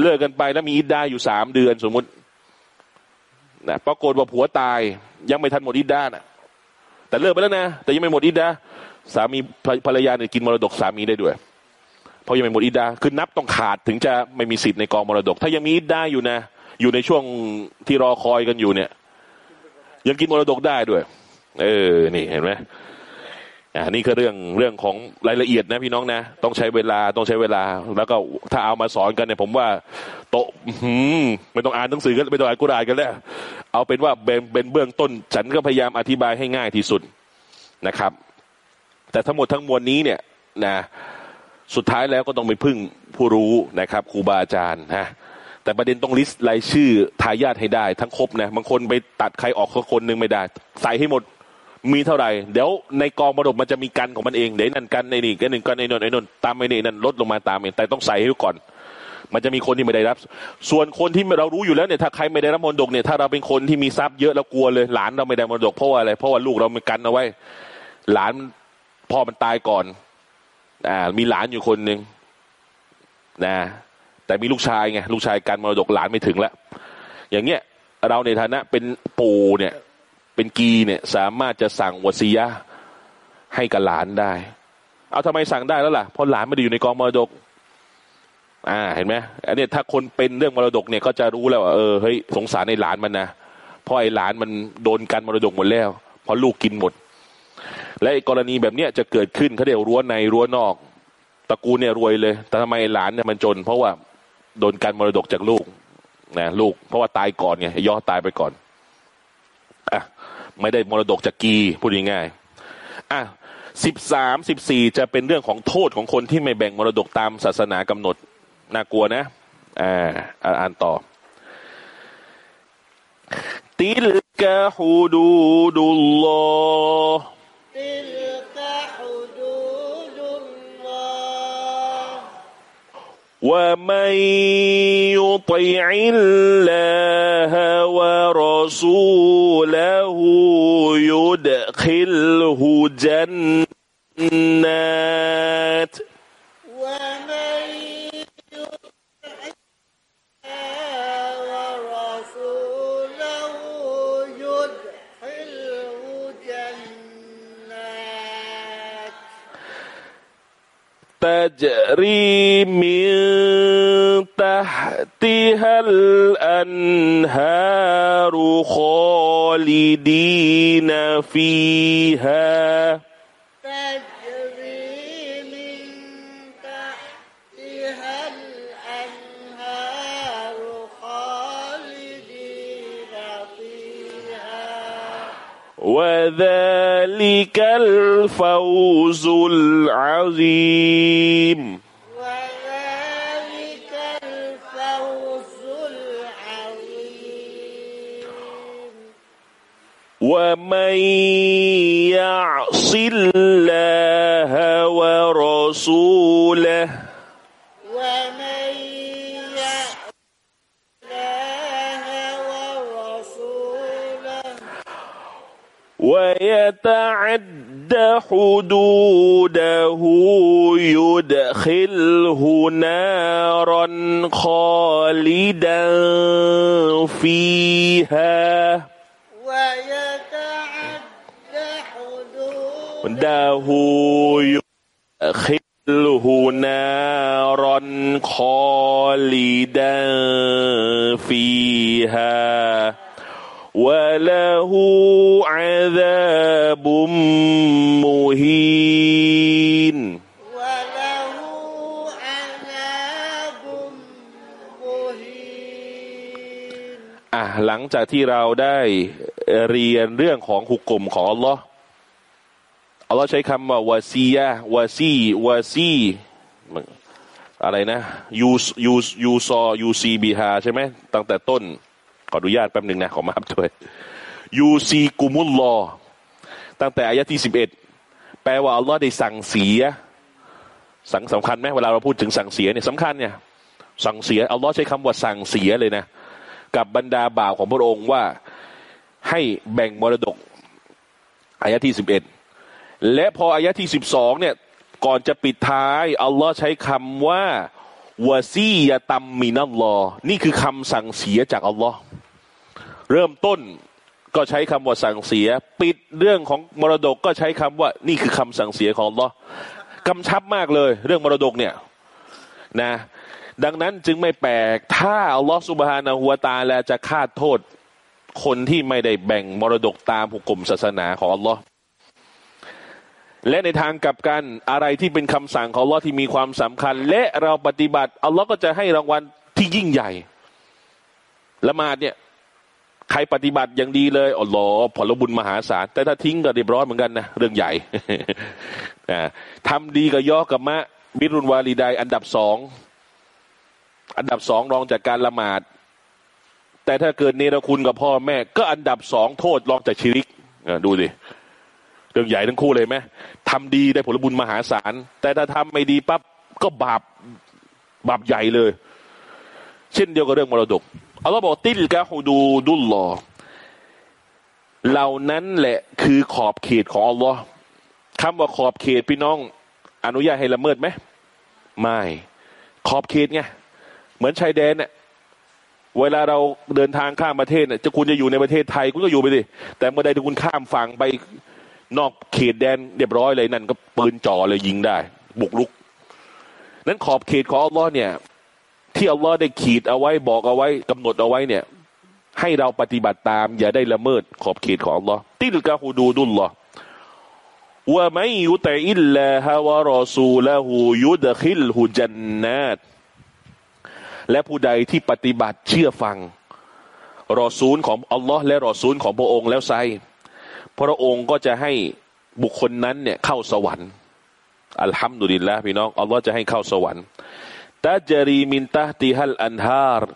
เลิกกันไปแล้วมีอิดดาอยู่สามเดือนสมมตินะปรากฏว่าผัวตาย ยังไม่ทันหมดอิดดานะแต่เลิกไปแล้วนะแต่ยังไม่หมดอิดดาสามีภรรยาเนี่ยกินมรดกสามีได้ด้วย เพราะยังไม่หมดอิดดาคือนับต้องขาดถึงจะไม่มีสิทธิ์ในกองมรดก ถ้ายังมีอิดดาอยู่นะ อยู่ในช่วงที่รอคอยกันอยู่เนี่ย ยังกินมรดกได้ด้วย เออ นี่เห็นไหมอ่านี่คือเรื่องเรื่องของรายละเอียดนะพี่น้องนะ ต้องใช้เวลาต้องใช้เวลา แล้วก็ถ้าเอามาสอนกันเนี่ยผมว่าโตหืมไม่ต้องอ่านหนังสือกันไม่ต้องอ่านกุรานกันแล้ว เอาเป็นว่าเป็นเป็นเบื้องต้น ฉันก็พยายามอธิบายให้ง่ายที่สุดนะครับ แต่ทั้งหมดทั้งมวลนี้เนี่ยนะ สุดท้ายแล้วก็ต้องไปพึ่งผู้รู้นะครับครูบาอาจารย์นะแต่ประเด็นต้องลิสต์รายชื่อทายาทให้ได้ ทั้งครบนะบางคนไปตัดใครออกสักคนหนึ่งไม่ได้ ใส่ให้หมดมีเท่าไหร่ เดี๋ยวในกองมรดกมันจะมีกันของมันเองเดี๋ยวนั่นกันในนี่กันหนึ่งกันในนนไอ้นนตามไปนี่นั่นลดลงมาตามเองแต่ต้องใส่ให้ก่อน มันจะมีคนที่ไม่ได้รับ ส่วนคนที่เรารู้อยู่แล้วเนี่ยถ้าใครไม่ได้รับมรดกเนี่ยถ้าเราเป็นคนที่มีทรัพย์เยอะแล้วกลัวเลย หลานเราไม่ได้มรดกเพราะว่าอะไรเพราะว่าลูกเราไม่กันเอาไว้ หลานพ่อมันตายก่อน อ่ามีหลานอยู่คนหนึ่งนะ แต่มีลูกชายไงลูกชายการมรดกหลานไม่ถึงแล้วอย่างเงี้ยเราในฐานะเป็นปู่เนี่ย เป็นกีเนี่ยสามารถจะสั่งวสียะให้กับหลานได้ เอาทำไมสั่งได้แล้วล่ะเพราะหลานไม่ได้อยู่ในกองมรดก อ่าเห็นไหมอันนี้ถ้าคนเป็นเรื่องมรดกเนี่ยก็จะรู้แล้วว่าเออเฮ้ยสงสารในหลานมันนะเพราะไอ้หลานมันโดนกันมรดกหมดแล้วเพราะลูกกินหมด และกรณีแบบเนี้ยจะเกิดขึ้นเขาเรียกรั้วในรั้วนอกตระกูลเนี่ยรวยเลย แต่ทำไมหลานเนี่ยมันจน เพราะว่าโดนการมรดกจากลูกนะลูก เพราะว่าตายก่อนไงย่อตายไปก่อนอะไม่ได้มรดกจากกีพูดง่ายๆอะสิบสามสิบสี่จะเป็นเรื่องของโทษของคนที่ไม่แบ่งมรดกตามศาสนากำหนดน่ากลัวนะอ่าอ่านต่อติลกะฮูดูดุลลอ ومن يطع الله ورسوله يدخله جنات تجري من تحتها الأنهار خالدين فيها الفوز العظيم. وذلك الفوز العظيم. ومن يعص الله ورسوله. ومن يعص الله ورسوله. ويتعد حدوده يدخله نارا خالدا فيها. ويتعدى حدود له يدخله نارا خالدا فيها. وله عذاب مهين وله عذاب مهين อ่ะหลังจากที่เราได้เรียนเรื่องของหุกกลมของอัลลอฮ์อัลลอฮ์ใช้คำว่าวาซียะวาซีวาซีอะไรนะยูยูยูซอยูซีบีฮาใช่ไหมตั้งแต่ต้น ข ออนุญาตแป๊บหนึ่งนะขอมาบด้วยยูซีกุมุลลอตั้งแต่อายะที่สิบเอ็ดแปลว่าอัลลอฮ์ได้สั่งเสีย สั่งสำคัญไหมเวลาเราพูดถึงสั่งเสียเนี่ยสำคัญเนี่ย สั่งเสียอัลลอฮ์ใช้คำว่าสั่งเสียเลยนะ กับบรรดาบ่าวของพระองค์ว่าให้แบ่งมรดกอายะที่สิบเอ็ดและพออายะที่สิบสองเนี่ย ก่อนจะปิดท้ายอัลลอฮ์ใช้คำว่าวาซียะตัมมินัลลอ์นี่คือคำสั่งเสียจากอัลลอฮ์ เริ่มต้นก็ใช้คำว่าสั่งเสีย ปิดเรื่องของมรดกก็ใช้คำว่านี่คือคำสั่งเสียของลอฮ์กำชับมากเลย เรื่องมรดกเนี่ยนะ ดังนั้นจึงไม่แปลกถ้าอัลลอฮ์สุบฮานะฮัวตาแลจะคาดโทษ คนที่ไม่ได้แบ่งมรดกตามหุกกลมศาสนาของอัลลอฮ์และในทางกลับกันอะไรที่เป็นคำสั่งของอัลลอฮ์ที่มีความสำคัญ และเราปฏิบัติอัลลอฮ์ก็จะให้รางวัลที่ยิ่งใหญ่ละหมาดเนี่ย ใครปฏิบัติอย่างดีเลยอัลลอผลบุญมหาศาลแต่ถ้าทิ้งก็เรียบร้อยเหมือนกันนะเรื่องใหญ่นะทำดีกับย่อกับมะบิรุนวาลีไดอันดับสองอันดับสองรองจากการละหมาด แต่ถ้าเกิดเนรคุณกับพ่อแม่ ก็อันดับสองโทษรองจากชิริกดูดิเรื่องใหญ่ทั้งคู่เลยไหมทำดีได้ผลบุญมหาศาล แต่ถ้าทำไม่ดีปั๊บก็บาปบาปใหญ่เลย เช่นเดียวกับเรื่องมรดก อัลลอฮ์บอกติลกะฮูดูดุลลอเหล่านั้นแหละคือขอบเขตของอัลลอฮ์คำว่าขอบเขตพี่น้อง อนุญาตให้ละเมิดไหมไม่ ขอบเขตไงเหมือนชายแดนเนี่ยเวลาเราเดินทางข้ามประเทศเนี่ยจะคุณจะอยู่ในประเทศไทยคุณก็อยู่ไปสิแต่เมื่อใดที่คุณข้ามฝั่งไปนอกเขตแดนเรียบร้อยเลยนั่นก็ปืนจ่อเลยยิงได้ บุกลุก นั้นขอบเขตของอัลลอฮ์เนี่ย ที่อัลลอฮ์ได้ขีดเอาไว้บอกเอาไว้กำหนดเอาไว้เนี่ย ให้เราปฏิบัติตาม อย่าได้ละเมิดขอบเขตของอัลลอฮ์ติลกะฮูดูดุลลอฮ์ว่าไม่ยุตอิลลาฮาวะรอซูละหูยุดขิลหูจันนาตและผู้ใดที่ปฏิบัติเชื่อฟัง รอซูลของอัลลอฮ์และรอซูลของพระองค์แล้วไซพระองค์ก็จะให้บุคคลนั้นเนี่ยเข้าสวรรค์อัลฮัมดุลิลละพี่น้องอัลลอฮ์จะให้เข้าสวรรค์ ตาจรีมินตาติฮัลอันฮาร์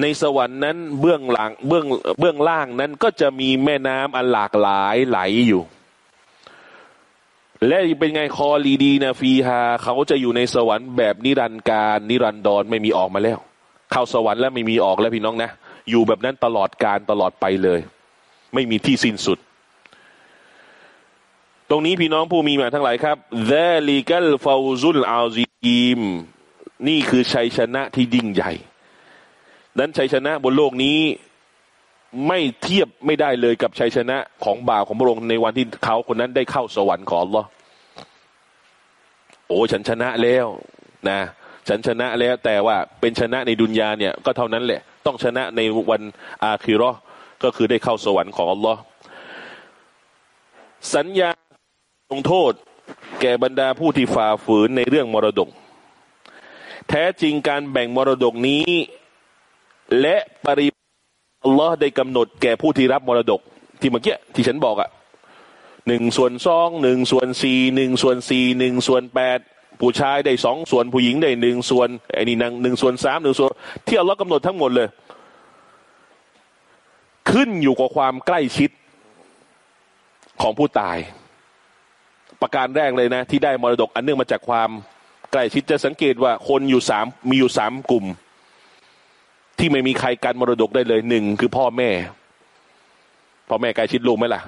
ในสวรรค์นั้นเบื้องหลังเบื้องเบื้องล่างนั้นก็จะมีแม่น้ำอันหลากหลายไหลอยู่ และเป็นไงخالدين فيهاเขาจะอยู่ในสวรรค์แบบนิรันดร์กาลนิรันดรไม่มีออกมาแล้ว เข้าสวรรค์แล้วไม่มีออกแล้วพี่น้องนะ อยู่แบบนั้นตลอดการตลอดไปเลย ไม่มีที่สิ้นสุด ตรงนี้พี่น้องผู้มีอีหม่านทั้งหลายครับذلك الفوز العظيم นี่คือชัยชนะที่ยิ่งใหญ่นั้นชัยชนะบนโลกนี้ไม่เทียบไม่ได้เลยกับชัยชนะของบ่าวของพระองค์ในวันที่เขาคนนั้นได้เข้าสวรรค์ของอัลลอฮ์โอ้ฉันชนะแล้วนะฉันชนะแล้วแต่ว่าเป็นชนะในดุนยาเนี่ยก็เท่านั้นแหละ ต้องชนะในวันอาคิรอก็คือได้เข้าสวรรค์ของอัลลอฮ์สัญญาลงโทษ แก่บรรดาผู้ที่ฝ่าฝืนในเรื่องมรดก แท้จริงการแบ่งมรดกนี้ และปริอัลลอฮ์ได้กำหนดแก่ผู้ที่รับมรดก ที่เมื่อกี้ที่ฉันบอกอะ่ะหนึ่งส่วนสองหนึ่งส่วนสี่หนึ่งส่วนสี่หนึ่งส่วนแปดผู้ชายได้สองส่วนผู้หญิงได้หนึ่งส่วนไอ้นี่นางหนึ่งส่วนสามหนึ่งส่วนที่อัลลอฮ์กำหนดทั้งหมดเลย ขึ้นอยู่กับความใกล้ชิดของผู้ตาย ประการแรกเลยนะ ที่ได้มรดกอันเนื่องมาจากความ ใกล้ชิดจะสังเกตว่าคนอยู่สามมีอยู่สามกลุ่ม ที่ไม่มีใครกันมรดกได้เลยหนึ่งคือพ่อแม่ พ่อแม่ใกล้ชิดลูกไหมล่ะ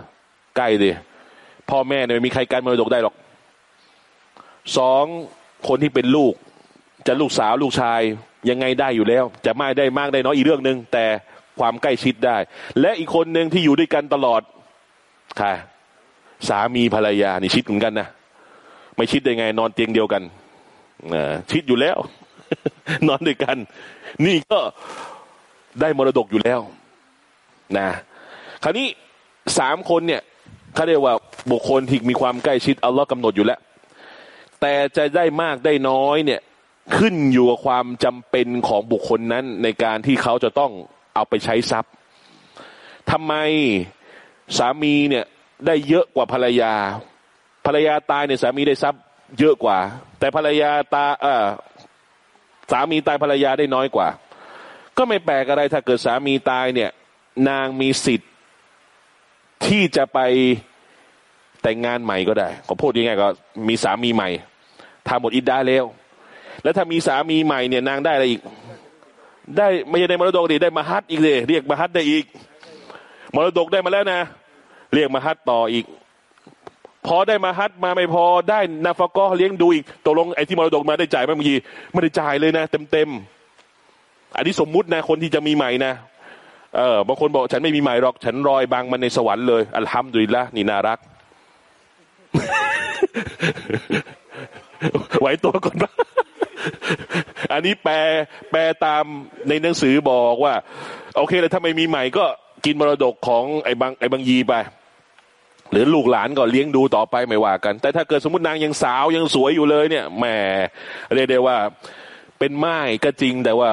ใกล้เลยพ่อแม่เนี่ยไม่มีใครกันมรดกได้หรอกสองคนที่เป็นลูก จะลูกสาวลูกชายยังไงได้อยู่แล้ว จะไม่ได้มากได้น้อยอีกเรื่องหนึ่งแต่ความใกล้ชิดได้ และอีกคนหนึ่งที่อยู่ด้วยกันตลอดค่ะสามีภรรยานี่ชิดเหมือนกันนะไม่ชิดได้ไงนอนเตียงเดียวกัน ชิดอยู่แล้ว นอนด้วยกัน นี่ก็ได้มรดกอยู่แล้ว นะ คราวนี้สามคนเนี่ยเขาเรียกว่าบุคคลที่มีความใกล้ชิดอัลลอฮ์กำหนดอยู่แล้ว แต่จะได้มากได้น้อยเนี่ย ขึ้นอยู่กับความจำเป็นของบุคคลนั้น ในการที่เขาจะต้องเอาไปใช้ทรัพย์ทำไมสามีเนี่ยได้เยอะกว่าภรรยา ภรรยาตายเนี่ยสามีได้ทรัพย์เยอะกว่า แต่ภรรยาตาเออสามีตายภรรยาได้น้อยกว่า ก็ไม่แปลกอะไรถ้าเกิดสามีตายเนี่ย นางมีสิทธิ์ที่จะไปแต่งงานใหม่ก็ได้ขอพูดยังไงก็ มีสามีใหม่ทำหมดอิดได้แล้ว แล้วถ้ามีสามีใหม่เนี่ยนางได้อะไรอีก ได้ไม่ใช่ได้มรดกดิได้มาฮัดอีกเลยเรียกมาฮัดได้อีก มรดกได้มาแล้วนะ เรียกมาฮัดต่ออีก พอได้มาฮัดมาไม่พอได้นาฟก็เลี้ยงดูอีกตกลงไอ้ที่มรดกมาได้จ่ายไหมบางทีไม่ได้จ่ายเลยนะเต็มเต็มๆอันนี้สมมุตินะคนที่จะมีใหม่นะเออบางคนบอกฉันไม่มีใหม่หรอก ฉันรอยบางมันในสวรรค์เลยอัลฮัมดุลิลละนี่น่ารัก ไหวตัวก่อนปะอันนี้แปลแปลตามในหนังสือบอกว่า โอเคเลยถ้าไม่มีใหม่ก็กินมรดกของไอ้บางไอ้บางยีไป หรือลูกหลานก็เลี้ยงดูต่อไปไม่ว่ากัน แต่ถ้าเกิดสมมตินางยังสาวยังสวยอยู่เลยเนี่ยแหมเรียกได้ว่าเป็นไม้ก็จริงแต่ว่า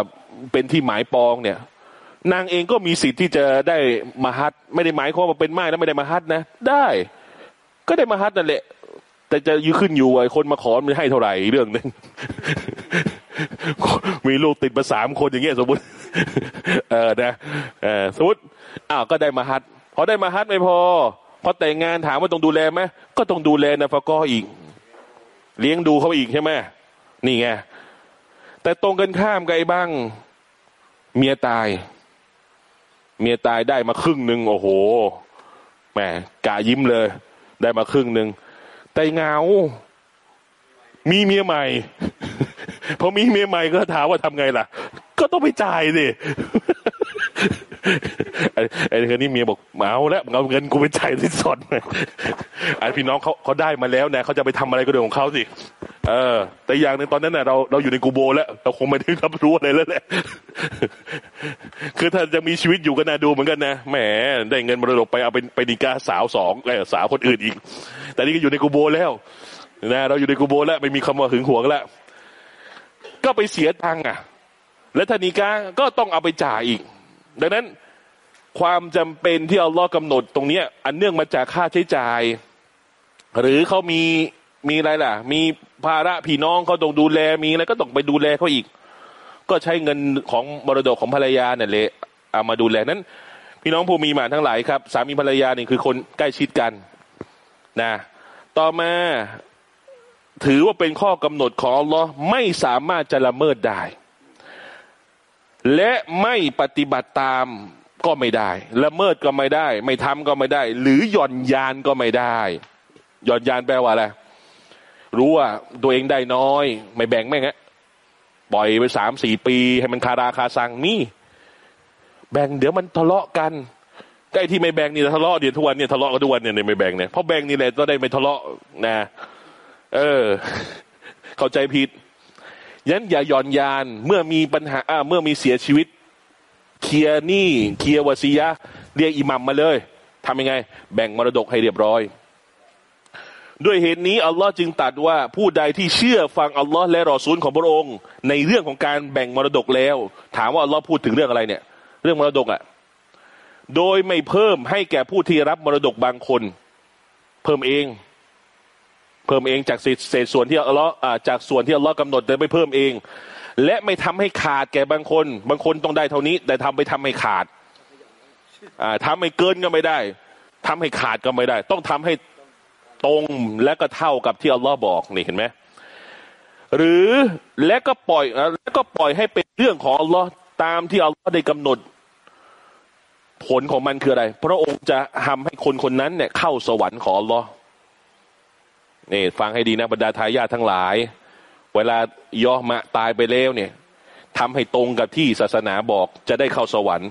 เป็นที่หมายปองเนี่ย นางเองก็มีสิทธิ์ที่จะได้มาฮัดไม่ได้หมายความว่าเป็นไม้แล้วไม่ได้มาฮัดนะ ได้ ก็ได้มาฮัดนั่นแหละ แต่จะยืขึ้นอยู่ไอ้คนมาขอมันให้เท่าไหร่เรื่องหนึงมีลูกติดมาสามคนอย่างเงี้ยสมมติ เออนะเออสมมติอ้าวก็ได้มาฮัดพอได้มาฮัดไม่พอ อแต่งงานถามว่าต้องดูแลไหมก็ต้องดูแลนะฟะก็อีก เลี้ยงดูเขาอีกใช่ไหมนี่ไงแต่ตรงกันข้ามกับไอ้บ้าง เมียตาย เมียตายได้มาครึ่งหนึ่งโอ้โหแหมกายิ้มเลย ได้มาครึ่งหนึ่งแต่เงา มีเมียใหม่พอมีเมียใหม่ก็ถามว่าทำไงล่ะ ก็ต้องไปจ่ายสิ ไอ้ไอ้คนนี้เมียบอกเอาแล้วเอาเงินกูไปจ่ายที่สดไอ้พี่น้องเขาเขาได้มาแล้วนะเขาจะไปทำอะไรก็เรื่องของเขาสิเออ แต่อย่างหนึ่งตอนนั้นน่ะเราเราอยู่ในกูโบแล้วเราคงไม่ได้รับรู้อะไรแล้วแหละคือถ้าจะมีชีวิตอยู่ก็น่าดูเหมือนกันนะแหมได้เงินมรดกไปเอาไปไปดีกาสาวสองเออสาวคนอื่นอีก แต่นี่ก็อยู่ในกูโบแล้วนะเราอยู่ในกูโบแล้วไม่มีคำว่าหึงหวงแล้วก็ไปเสียตังค์อะ และธนิกาก็ต้องเอาไปจ่ายอีก ดังนั้นความจำเป็นที่อัลลอฮ์กำหนดตรงเนี้ย อันเนื่องมาจากค่าใช้จ่าย หรือเขามีมีอะไรล่ะ มีภาระพี่น้องเขาต้องดูแลมีอะไรก็ต้องไปดูแลเขาอีก ก็ใช้เงินของมรดกของภรรยาเนี่ยแหละเอามาดูแลนั้น พี่น้องผู้มีหมาทั้งหลายครับ สามีภรรยานี่คือคนใกล้ชิดกันนะต่อมาถือว่าเป็นข้อกำหนดของอัลลอฮ์ไม่สามารถจะละเมิดได้ และไม่ปฏิบัติตามก็ไม่ได้ละเมิดก็ไม่ได้ ไม่ทำก็ไม่ได้ หรือหย่อนยานก็ไม่ได้หย่อนยานแปลว่าอะไรรู้ว่าตัวเองได้น้อย ไม่แบ่งแม่งฮะปล่อยไปสามสี่ปี ให้มันคาราคาซังนี่แบ่งเดี๋ยวมันทะเลาะกันใกล้ที่ไม่แบ่งนี่ทะเลาะเดี๋ยวทุกวันเนี่ยทะเลาะกันทุกวันเนี่ยไม่แบ่งเนี่ยเพราะแบ่งนี่แหละก็ได้ไม่ทะเลาะนะ เออ เข้าใจผิด ยันอย่าหย่อนยานเมื่อมีปัญหาเมื่อมีเสียชีวิต เคลียร์หนี้เคลียร์วสียะเรียกอิหมัมมาเลยทำยังไง แบ่งมรดกให้เรียบร้อย ด้วยเหตุนี้อัลลอฮ์จึงตัดว่าผู้ใดที่เชื่อฟังอัลลอฮ์และรอซูลของพระองค์ ในเรื่องของการแบ่งมรดกแล้ว ถามว่าอัลลอฮ์พูดถึงเรื่องอะไรเนี่ย เรื่องมรดกอะ่ะโดยไม่เพิ่มให้แก่ผู้ที่รับมรดกบางคน เพิ่มเอง เพิ่มเองจากเศษส่วนที่อัลลอฮ์จากส่วนที่อัลลอฮ์กำหนดแต่ไม่เพิ่มเอง และไม่ทำให้ขาดแก่บางคน บางคนต้องได้เท่านี้ แต่ทำไปทำให้ขาดอ่าทำให้เกินก็ไม่ได้ทำให้ขาดก็ไม่ได้ ต้องทำให้ตรงและก็เท่ากับที่อัลลอฮ์บอกนี่เห็นไหมหรือและก็ปล่อยและก็ปล่อยให้เป็นเรื่องของอัลลอฮ์ตามที่อัลลอฮ์ได้กำหนด ผลของมันคืออะไร พระองค์จะทำให้คนคนนั้นเนี่ยเข้าสวรรค์ของอัลลอฮ์ นี่ฟังให้ดีนะบรรดาทายาททั้งหลาย เวลายอมะตายไปแล้วเนี่ยทำให้ตรงกับที่ศาสนาบอกจะได้เข้าสวรรค์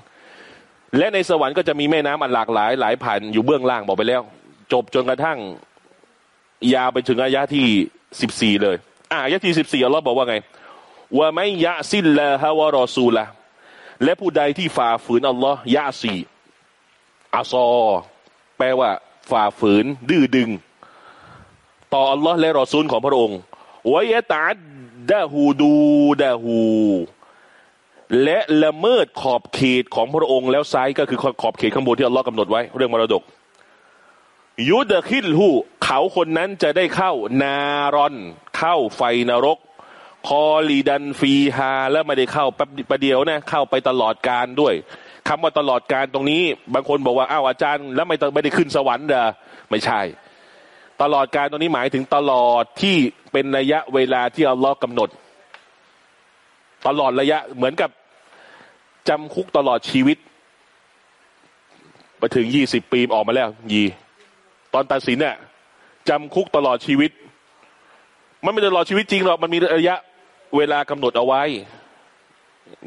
และในสวรรค์ก็จะมีแม่น้ำอันหลากหลายหลายพันอยู่เบื้องล่างบอกไปแล้ว จบจนกระทั่งยาวไปถึงอายะที่สิบสี่เลยอะอายะที่สิบสี่อัลลอฮ์บอกว่าไงว่าไม่ยะสิ้นละฮะวะรอซูละและผู้ใดที่ฝ่าฝืนอัลลอฮ์ยะซีอาซอ แปลว่าฝ่าฝืนดื้อดึง ต่ออัลลอฮ์และรอซูลของพระองค์วยะตัดดะฮูดูดะฮูและละเมิดขอบเขตของพระองค์แล้วไซก็คือขอบเขตข้างบนที่อัลลอฮ์กำหนดไว้ เรื่องมรดกยุดคิดหูเขาคนนั้นจะได้เข้านารอน เข้าไฟนรก คอลีดันฟีฮา แล้วไม่ได้เข้าแป๊บประเดียวนะ เข้าไปตลอดการด้วยคำว่าตลอดการตรงนี้ บางคนบอกว่าอ้าวอาจารย์ แล้วไม่ไม่ได้ขึ้นสวรรค์เด้อไม่ใช่ ตลอดการตรงนี้หมายถึงตลอดที่เป็นระยะเวลาที่อัลลอฮ์กำหนด ตลอดระยะเหมือนกับจำคุกตลอดชีวิตไปถึงยี่สิบปีออกมาแล้ว ยี ตอนตัดสินเนี่ยจำคุกตลอดชีวิต มันไม่ตลอดชีวิตจริงหรอกมันมีระยะเวลากำหนดเอาไว้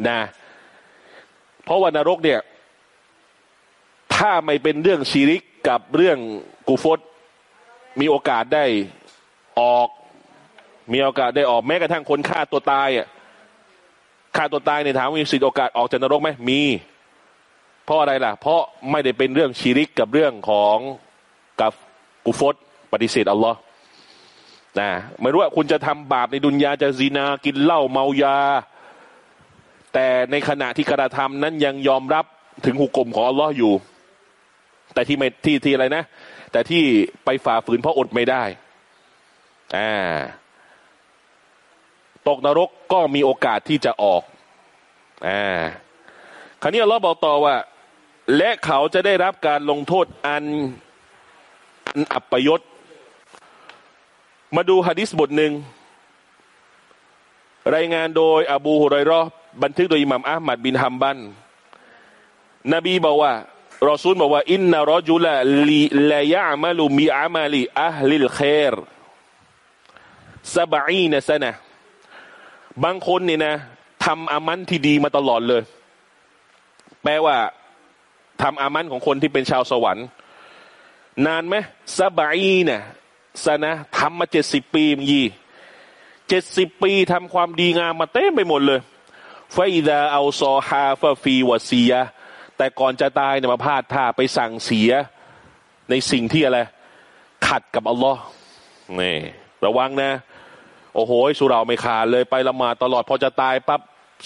นะเพราะว่านรกเนี่ย ถ้าไม่เป็นเรื่องชีริกกับเรื่องกูฟต มีโอกาสได้ออก มีโอกาสได้ออกแม้กระทั่งคนฆ่าตัวตายอะฆ่าตัวตายในถามว่ามีสิทธิโอกาสออกจากนรกไหมมี เพราะอะไรล่ะ เพราะไม่ได้เป็นเรื่องชีริกกับเรื่องของกับกูฟตปฏิเสธอัลลอฮ์นะไม่รู้ว่าคุณจะทำบาปในดุนยาจะซีนากินเหล้าเมายา แต่ในขณะที่กระทำนั้นยังยอมรับถึงหุกกลมของอัลลอฮ์อยู่ แต่ที่ไม่ที่ที่อะไรนะ แต่ที่ไปฝ่าฝืนเพราะอดไม่ได้อ่าตกนรกก็มีโอกาสที่จะออกอ่าคราวนี้อัลลอฮ์บอกต่อว่า และเขาจะได้รับการลงโทษอันอันอัปยศมาดูฮะดิษบทหนึ่งรายงานโดยอบูฮุไรรอบันทึกโดยอิหม่ามอัลมัดบินฮัมบัน นบีบอกว่า รอซูลบอกว่าอินนารอจุลลีลายะมาลุมีอามาลีอัลลิลเครสบอีนะสนะบางคนเนี่ยนะทำอามันที่ดีมาตลอดเลย แปลว่าทำอามันของคนที่เป็นชาวสวรรค์ นานไหมสบอีเนี่ยสนะทำมาเจ็ดสิบปีมยีเจ็ดสิบปีทำความดีงามมาเต็มไปหมดเลยฟดาเอาซอฮาฟฟีวะซียะ แต่ก่อนจะตายเนี่ยมาพลาดท่าไปสั่งเสียในสิ่งที่อะไร ขัดกับอัลลอฮ์นี่ระวังนะ โอ้โหสุราไม่ขาดเลยไปละหมาดตลอดพอจะตายปั๊บ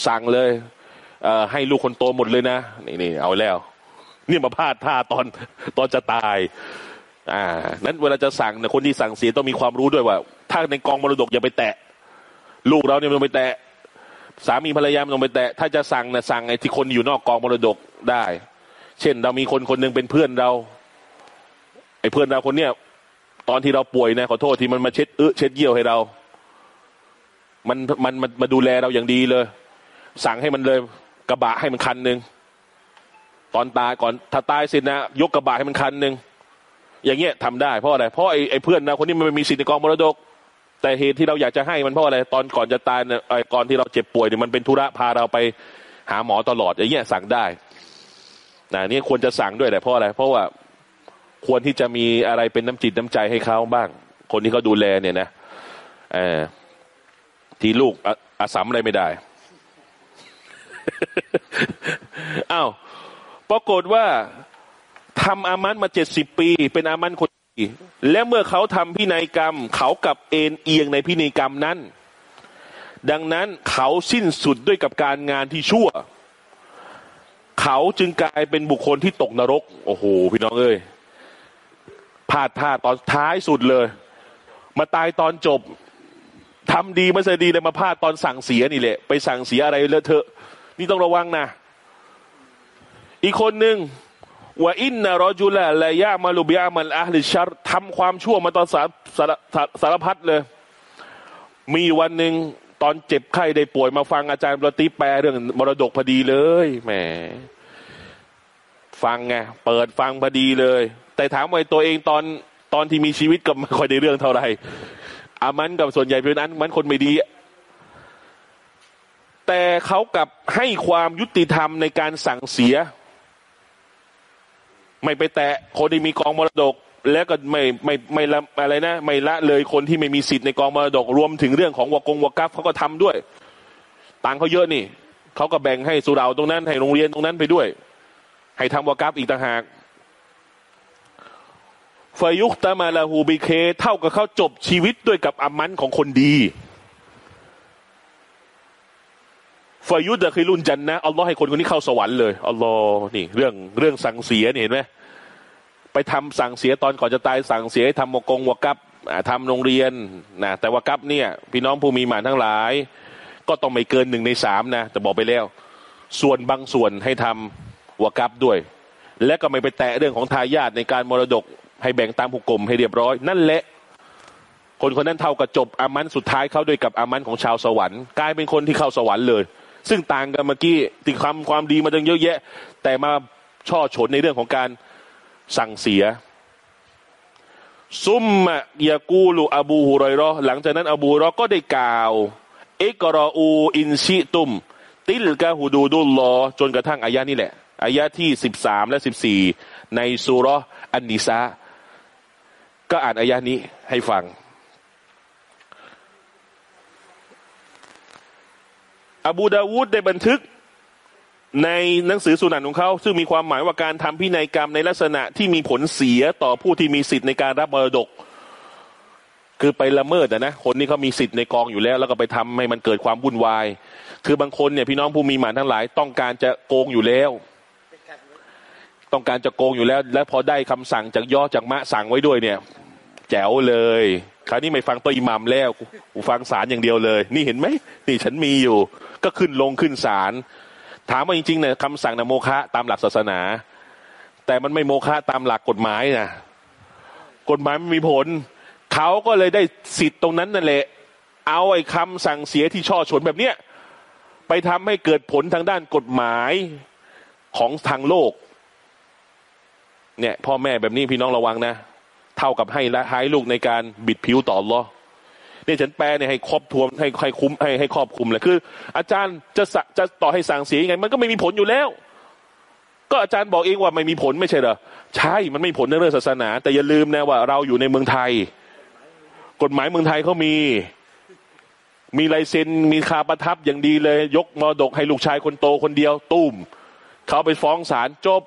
สั่งเลยเอ่อให้ลูกคนโตหมดเลยนะนี่นี่เอาแล้ว นี่มาพลาดท่าตอนตอนจะตาย อ่า นั้นเวลาจะสั่งเนี่ยคนที่สั่งเสียต้องมีความรู้ด้วยว่า ถ้าในกองมรดกอย่าไปแตะ ลูกเราเนี่ยไม่ต้องไปแตะสามีภรรยาไม่ต้องไปแตะ ถ้าจะสั่งนะสั่งไอ้ที่คนอยู่นอกกองมรดก ได้ เช่นเรามีคนคนหนึ่งเป็นเพื่อนเรา ไอ้เพื่อนเราคนเนี้ยตอนที่เราป่วยนะขอโทษที่มันมาเช็ดเออเช็ดเยี่ยวให้เรา มันมันมันมาดูแลเราอย่างดีเลย สั่งให้มันเลยกระบะให้มันคันหนึ่งตอนตายก่อนถ้าตายสร็จนะยกกระบะให้มันคันหนึ่งอย่างเงี้ยทำได้เพราะอะไรเพราะไอ้ไอ้เพื่อนเราคนนี้มันมีสิทธิ์ในกองมรดก แต่เหตุที่เราอยากจะให้มันเพราะอะไรตอนก่อนจะตายเนี่ยไอ้ก่อนที่เราเจ็บป่วยเนี่ยมันเป็นธุระพาเราไปหาหมอตลอดอย่างเงี้ยสั่งได้ นะนี่ควรจะสั่งด้วยแต่เพราะอะไรเพราะว่าควรที่จะมีอะไรเป็นน้ำจิตน้ำใจให้เขาบ้าง คนที่เขาดูแลเนี่ยนะเออที่ลูกออาสามอะไรไม่ได้อ้าวปรากฏว่าทำอามันมาเจ็ดสิบปี เป็นอามันคนดีและเมื่อเขาทำพินัยกรรม เขากับเอ็นเอียงในพินัยกรรมนั้น ดังนั้นเขาสิ้นสุดด้วยกับการงานที่ชั่ว เขาจึงกลายเป็นบุคคลที่ตกนรก โอ้โหพี่น้องเอ้ยพลาดท่าตอนท้ายสุดเลย มาตายตอนจบทำดีไม่ใช่ดีเลยมาพลาดตอนสั่งเสียนี่แหละ ไปสั่งเสียอะไรเลอะเทอะนี่ต้องระวังนะ อีกคนหนึ่งว่าอินนารอจุลาละยะมาลุบยามันอาลิชัรทำความชั่วมาตอนสารสารสารพัดเลย มีวันหนึ่ง ตอนเจ็บไข้ได้ป่วยมาฟังอาจารย์ประติแปลเรื่องมรดกพอดีเลยแหมฟังไงเปิดฟังพอดีเลย แต่ถามว่าตัวเองตอนตอนที่มีชีวิตก็ไม่ค่อยได้เรื่องเท่าไหร่อามันกับส่วนใหญ่เป็นอันมันคนไม่ดี แต่เขากับให้ความยุติธรรมในการสั่งเสีย ไม่ไปแตะคนที่มีกองมรดก แล้วก็ไม่ไม่ไม่ละอะไรนะ ไม่ละเลยคนที่ไม่มีสิทธิ์ในกองมรดกรวมถึงเรื่องของวกงวกัฟเขาก็ทำด้วยตังเขาเยอะนี่เขาก็แบ่งให้สุราตรงนั้น ให้โรงเรียนตรงนั้นไปด้วย ให้ทำวกัฟอีกต่างหากฟายุคตามาลาฮูบิเค เท่ากับเขาจบชีวิตด้วยกับอามันของคนดีฟายุดะคือรุ่นจันนะอัลลอฮ์ให้คนคนนี้เข้าสวรรค์เลยอัลลอฮ์นี่เรื่องเรื่องสังเสียนี่เห็นไหม ไปทำสั่งเสียตอนก่อนจะตายสั่งเสียให้ทำวกงวกับทำโรงเรียนนะแต่วกับเนี่ย พี่น้องผู้มีหมานทั้งหลาย ก็ต้องไม่เกินหนึ่งในสามนะแต่บอกไปแล้ว ส่วนบางส่วนให้ทำวกับด้วย และก็ไม่ไปแตะเรื่องของทายาทในการมรดกให้แบ่งตามหุกกลมให้เรียบร้อย นั่นแหละ คนคนนั้นเท่ากับจบอามันสุดท้ายเข้าด้วยกับอามันของชาวสวรรค์กลายเป็นคนที่เข้าสวรรค์เลย ซึ่งต่างกันเมื่อกี้ติดความความดีมาตั้งเยอะแยะ แต่มาช่อฉนในเรื่องของการ สั่งเสีย ซุมมะยากูลูอบูฮุรอยรอหลังจากนั้นอบูรอก็ได้กล่าวเอกรออูอินชิตุม ติลกะฮูดูดุลลอจนกระทั่งอายะนี้แหละอายะที่สิบสามและสิบสี่ในสุรอันนิซาก็อ่านอายะนี้ให้ฟัง อบูดาวูดได้บันทึก ในหนังสือสุนันของเขาซึ่งมีความหมายว่าการทำพินัยกรรมในลักษณะที่มีผลเสียต่อผู้ที่มีสิทธิ์ในการรับมรดก คือไปละเมิดนะคนนี้เขามีสิทธิ์ในกองอยู่แล้ว แล้วก็ไปทำให้มันเกิดความวุ่นวาย คือบางคนเนี่ยพี่น้องผู้มีหมานทั้งหลาย ต้องการจะโกงอยู่แล้ว ต้องการจะโกงอยู่แล้ว แล้วพอได้คำสั่งจากย่อจากมะสั่งไว้ด้วยเนี่ย แจ๋วเลย คราวนี้ไม่ฟังตัวอิหมัมแล้วฟังสารอย่างเดียวเลย นี่เห็นไหมนี่ฉันมีอยู่ ก็ขึ้นลงขึ้นศาล ถามว่าจริงๆเนี่ยคำสั่งนะโมฆะตามหลักศาสนา แต่มันไม่โมฆะตามหลักกฎหมายนะกฎหมายไม่มีผล เขาก็เลยได้สิทธิ์ตรงนั้นนั่นแหละ เอาไอ้คำสั่งเสียที่ช่อฉนแบบเนี้ยไปทำให้เกิดผลทางด้านกฎหมายของทางโลก เนี่ย พ่อแม่แบบนี้พี่น้องระวังนะ เท่ากับให้ละให้ลูกในการบิดผิวต่อรอ เนี่ยฉันแปลเนี่ยให้ครอบทวมให้ให้คุ้มให้ให้ครอบคุมเลยคือ อาจารย์จะจะต่อให้สั่งเสียยังไง มันก็ไม่มีผลอยู่แล้ว ก็อาจารย์บอกเองว่าไม่มีผลไม่ใช่เหรอใช่มันไม่ผลในเรื่องศาสนา แต่อย่าลืมนะว่าเราอยู่ในเมืองไทย กฎหมายเมืองไทยเขามีมีลายเซ็นมีคาประทับอย่างดีเลย ยกมรดกให้ลูกชายคนโตคนเดียวตุ้มเขาไปฟ้องศาลจบ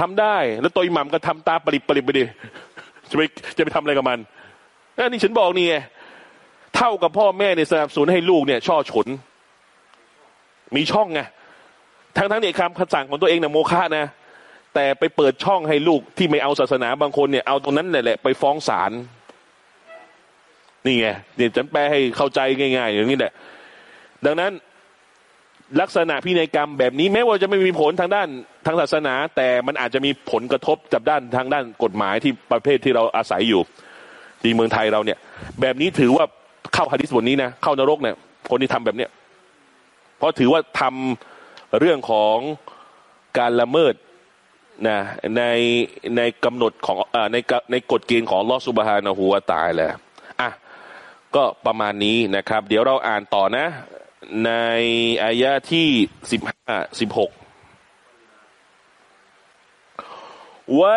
ทำได้ แล้วตัวอิหมัมก็ทำตาปริบปริบไปดิจะไปจะไปทำอะไรกับมัน นั่นนี่ฉันบอกนี่ไงเท่ากับพ่อแม่เนี่ยสนับสนุนให้ลูกเนี่ย ช่อฉน มีช่องไงทั้งทั้งเนี่ยคำคำสั่งของตัวเองเนี่ยโมฆะนะ แต่ไปเปิดช่องให้ลูกที่ไม่เอาศาสนาบางคนเนี่ยเอาตรงนั้นแหละไปฟ้องศาลนี่ไงเนี่ยวฉันแปลให้เข้าใจง่าย ๆ อย่างนี้แหละ ดังนั้นลักษณะพินัยกรรมแบบนี้แม้ว่าจะไม่มีผลทางด้านทางศาสนา แต่มันอาจจะมีผลกระทบจากด้านทางด้านกฎหมายที่ประเภทที่เราอาศัยอยู่ ที่เมืองไทยเราเนี่ย แบบนี้ถือว่าเข้าฮะดิษบทนี้นะเข้านรกเนี่ย คนที่ทำแบบเนี้ยเพราะถือว่าทำเรื่องของการละเมิดนะในในกำหนดของอในในกฎเกณฑ์ของลอสุบฮานะฮูวตายแหละอะก็ประมาณนี้นะครับ เดี๋ยวเราอ่านต่อนะ ในอายะที่สิบห้าสิบหกวั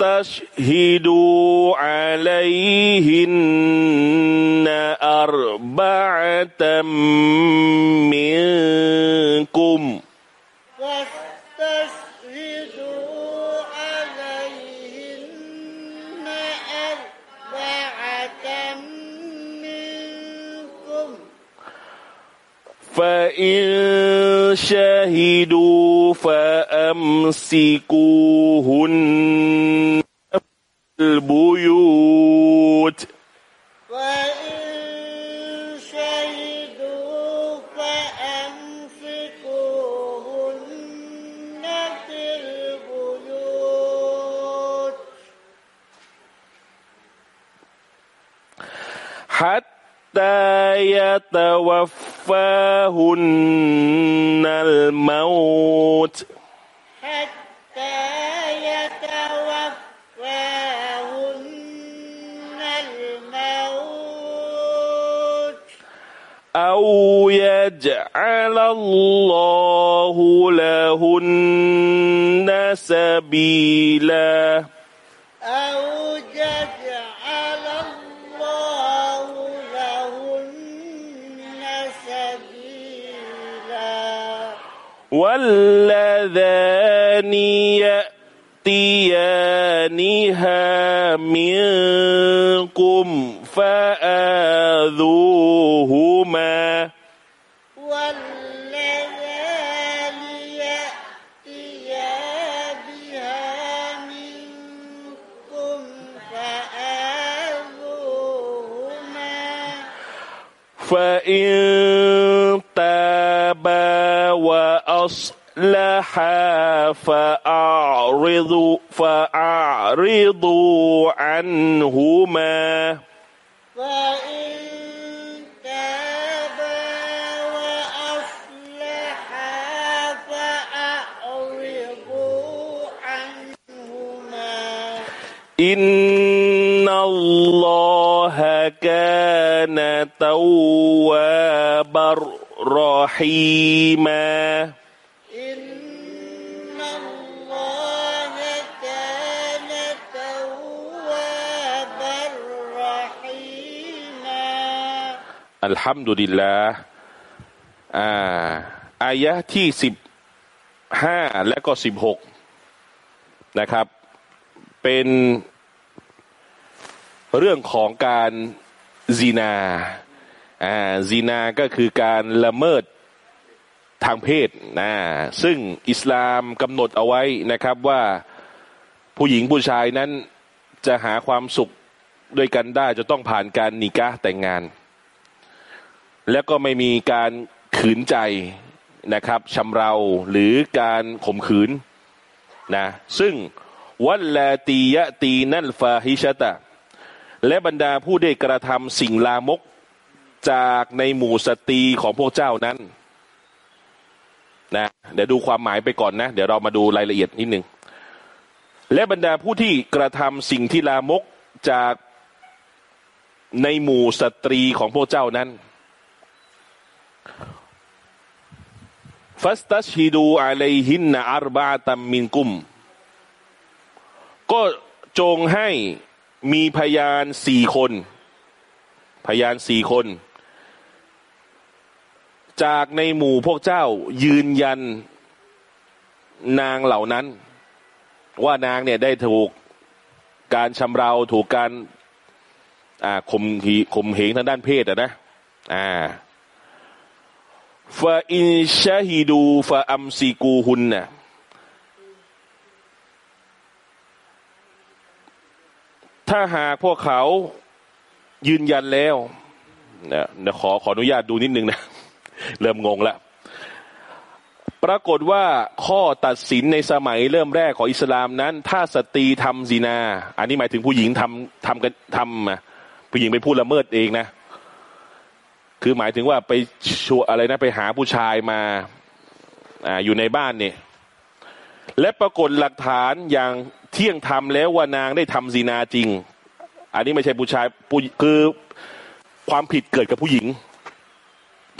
فاستشهدوا عليهن أربعة منكم. فإن شهدوا فأمسكوهن البيوت حتى يتوفاهن الموت. حتى يتوفاهن الموت. أو يجعل الله لهن سبيلا. واللذان يأتيانها منكم فآذوهما واللذان يأتيا بها منكم فآذوهما فإن وأصلحا فأعرضوا فأعرضوا عنهما. فإن تابا وأصلحا فأعرضوا عنهما إن الله كان توابا رحيما. อัลฮัมดุลิลลาห์อ่าอายะห์ที่สิบห้าและก็สิบหกนะครับ เป็นเรื่องของการซีนาอ่าซีนาก็คือการละเมิดทางเพศนะซึ่งอิสลามกำหนดเอาไว้นะครับว่าผู้หญิงผู้ชายนั้นจะหาความสุขด้วยกันได้จะต้องผ่านการนิกะแต่งงาน แล้วก็ไม่มีการขืนใจนะครับชำเราหรือการข่มขืนนะซึ่งวัลลาตียะตีนัลฟาฮิชตะ และบรรดาผู้ได้กระทำสิ่งลามกจากในหมู่สตรีของพวกเจ้านั้นนะเดี๋ยวดูความหมายไปก่อนนะ เดี๋ยวเรามาดูรายละเอียดนิดหนึ่งและบรรดาผู้ที่กระทำสิ่งที่ลามกจากในหมู่สตรีของพวกเจ้านั้น ฟัสตัชฮิดูอะลัยฮินนะอัรบะตัมมินกุม ก็จงให้มีพยานสี่คน พยานสี่คน จากในหมู่พวกเจ้ายืนยันนางเหล่านั้น ว่านางเนี่ยได้ถูกการชำเราถูกการอ่าข่มขีข่มเหงทางด้านเพศอะนะ อ่า ฟาอินชาฮิดูฟาอัมซีกูฮุนนะถ้าหากพวกเขายืนยันแล้วเนี่ยเดี๋ยวขอขออนุญาตดูนิดนึงนะ เริ่มงงแล้วปรากฏว่าข้อตัดสินในสมัยเริ่มแรกของอิสลามนั้น ถ้าสตรีทำซีนา อันนี้หมายถึงผู้หญิงทำทำกันทำอะผู้หญิงไปพูดละเมิดเองนะ คือหมายถึงว่าไปชัวอะไรนะไปหาผู้ชายมาอ่าอยู่ในบ้านเนี่ยและปรากฏหลักฐานอย่างเที่ยงธรรมแล้วว่านางได้ทำซีนาจริง อันนี้ไม่ใช่ผู้ชายผู้คือความผิดเกิดกับผู้หญิง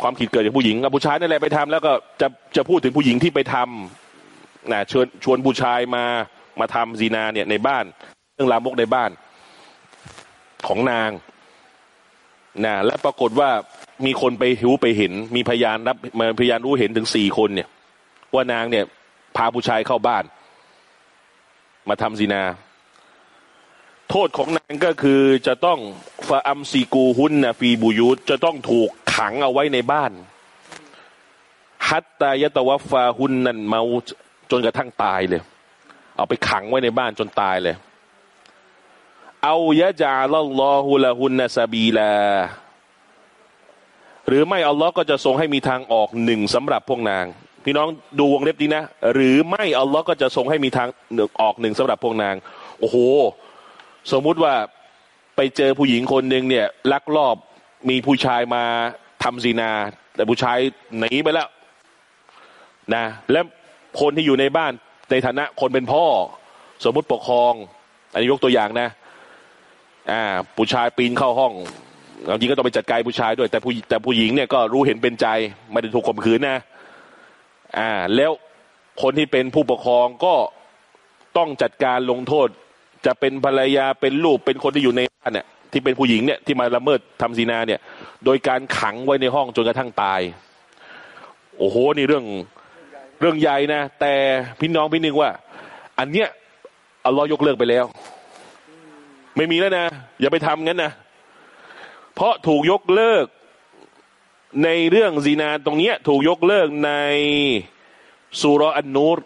ความผิดเกิดจากผู้หญิงแล้วผู้ชายนั่นแหละไปทำแล้วก็จะจะพูดถึงผู้หญิงที่ไปทำนะชวนชวนผู้ชายมามาทำซีนาเนี่ยในบ้าน เรื่องลามกในบ้านของนางนะและปรากฏว่า มีคนไปหิวไปเห็น มีพยานรับมาพยานรู้เห็นถึงสี่คนเนี่ย ว่านางเนี่ย พาผู้ชายเข้าบ้าน มาทำซีนา โทษของนางก็คือจะต้องฟาอัมซีกูฮุนนะฟีบูยุตจะต้องถูกขังเอาไว้ในบ้านฮัตตายะตวัฟฟาฮุนนันเมาจนกระทั่งตายเลย เอาไปขังไว้ในบ้านจนตายเลย เอายะจาลลอฮุละฮุนนะซาบีลา หรือไม่อัลลอฮ์ก็จะทรงให้มีทางออกหนึ่งสำหรับพวกนาง พี่น้องดูวงเล็บนี้นะ หรือไม่อัลลอฮ์ก็จะทรงให้มีทางออกหนึ่งสำหรับพวกนาง โอ้โห สมมุติว่าไปเจอผู้หญิงคนหนึ่งเนี่ยลักลอบมีผู้ชายมาทำซีนา แต่ผู้ชายหนีไปแล้วนะและคนที่อยู่ในบ้านในฐานะคนเป็นพ่อ สมมุติปกครอง อันนี้ยกตัวอย่างนะอ่าผู้ชายปีนเข้าห้อง บางทีก็ต้องไปจัดการผู้ชายด้วย แต่ผู้แต่ผู้หญิงเนี่ยก็รู้เห็นเป็นใจไม่ได้ถูกข่มขืนนะ อ่า แล้วคนที่เป็นผู้ปกครองก็ต้องจัดการลงโทษ จะเป็นภรรยาเป็นลูกเป็นคนที่อยู่ในบ้านเนี่ยที่เป็นผู้หญิงเนี่ยที่มาละเมิดทำซีนาเนี่ย โดยการขังไว้ในห้องจนกระทั่งตาย โอ้โหนี่เรื่องเรื่องใหญ่นะ แต่พี่น้องพี่นึงว่า อันเนี้ยอัลลอฮ์ยกเลิกไปแล้ว ไม่มีแล้วนะ อย่าไปทำงั้นนะ เพราะถูกยกเลิกในเรื่องซีนาตรงเนี้ยถูกยกเลิกในสุรอันนูร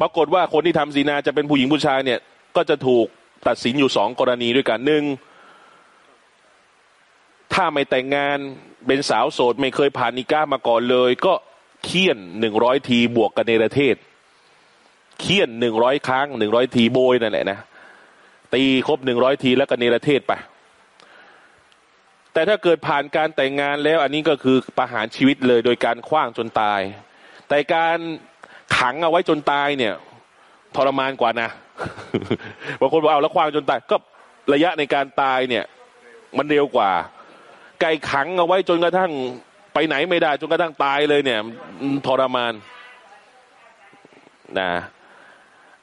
ปรากฏว่าคนที่ทำซีนาจะเป็นผู้หญิงผู้ชายเนี่ย ก็จะถูกตัดสินอยู่สองกรณีด้วยกันหนึ่งถ้าไม่แต่งงานเป็นสาวโสด ไม่เคยผ่านนิก้ามาก่อนเลย ก็เคี่ยนหนึ่งร้อยทีบวกกันในประเทศเคี่ยนหนึ่งร้อยครั้งหนึ่งร้อยทีโบยนั่นแหละนะตีครบหนึ่งร้อยทีแล้วก็เนประเทศไป แต่ถ้าเกิดผ่านการแต่งงานแล้วอันนี้ก็คือประหารชีวิตเลยโดยการคว้างจนตาย แต่การขังเอาไว้จนตายเนี่ยทรมานกว่านะบางคนบอกเอาแล้วคว้างจนตาย ก็ระยะในการตายเนี่ย มันเร็วกว่า ไก่ขังเอาไว้จนกระทั่งไปไหนไม่ได้จนกระทั่งตายเลยเนี่ยทรมานนะ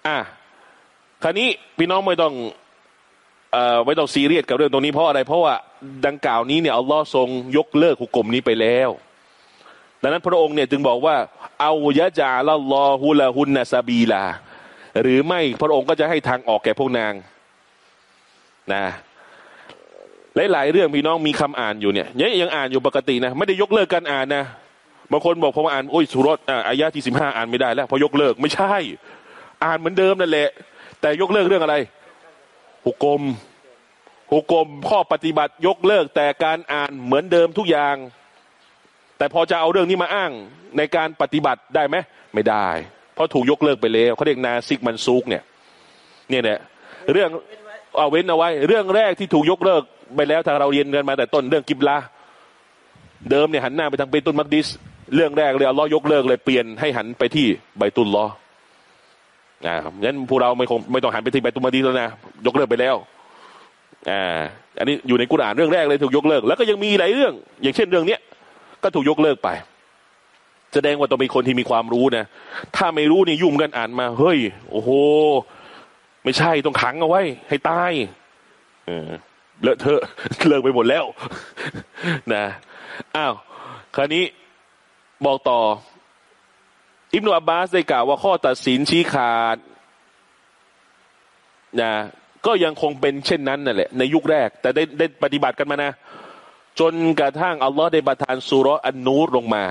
อะคราวนี้พี่น้องไม่ต้อง ไม่ต้องซีเรียสกับเรื่องตรงนี้เพราะอะไร เพราะว่าดังกล่าวนี้เนี่ยอัลลอฮ์ทรงยกเลิกหุกกลมนี้ไปแล้วดังนั้นพระองค์เนี่ยจึงบอกว่าเอายะจาลลอฮุละฮุนนะซาบีลา หรือไม่พระองค์ก็จะให้ทางออกแก่พวกนางนะหลายๆเรื่องพี่น้องมีคำอ่านอยู่เนี่ยยังอ่านอยู่ปกตินะไม่ได้ยกเลิกการอ่านนะบางคนบอกพอมาอ่านโอ้ยสุรษอะอายะที่สิบห้าอ่านไม่ได้แล้วพอยกเลิกไม่ใช่ อ่านเหมือนเดิมนั่นแหละ แต่ยกเลิกเรื่องอะไร หุกกลมหุกกลมข้อปฏิบัติยกเลิกแต่การอ่านเหมือนเดิมทุกอย่าง แต่พอจะเอาเรื่องนี้มาอ้างในการปฏิบัติได้ไหมไม่ได้ เพราะถูกยกเลิกไปแล้วเขาเรียกนาซิกมันซุกเนี่ย เนี่ยเนี่ยเรื่องเอาเว้นเอาไว้ เรื่องแรกที่ถูกยกเลิกไปแล้วทางเราเรียนกันมาแต่ต้นเรื่องกิบลาเดิมเนี่ยหันหน้าไปทางเบตุลมักดิส เรื่องแรกเลยเอาล้อยกเลิกเลยเปลี่ยนให้หันไปที่ใบตุลล้อ อ่างั้นพวกเราไม่คงไม่ต้องหันไปที่ใบตุมักดิสแล้วนะยกเลิกไปแล้วอ่าอันนี้อยู่ในกุรอานเรื่องแรกเลยถูกยกเลิก แล้วก็ยังมีหลายเรื่อง อย่างเช่นเรื่องเนี้ยก็ถูกยกเลิกไป แสดงว่าต้องเป็นคนที่มีความรู้นะถ้าไม่รู้นี่ยุ่งกันอ่านมาเฮ้ย โอ้โห ไม่ใช่ต้องขังเอาไว้ ให้ตายเออเลอะเทอะเลิกไปหมดแล้ว นะอ้าวคราวนี้บอกต่อ อิบนุอับบาสได้กล่าวว่าข้อตัดสินชี้ขาดนะก็ยังคงเป็นเช่นนั้นนั่นแหละในยุคแรก แต่ได้ได้ปฏิบัติกันมานะ จนกระทั่งอัลลอฮ์ได้ประทานสุรอันนูรลงมา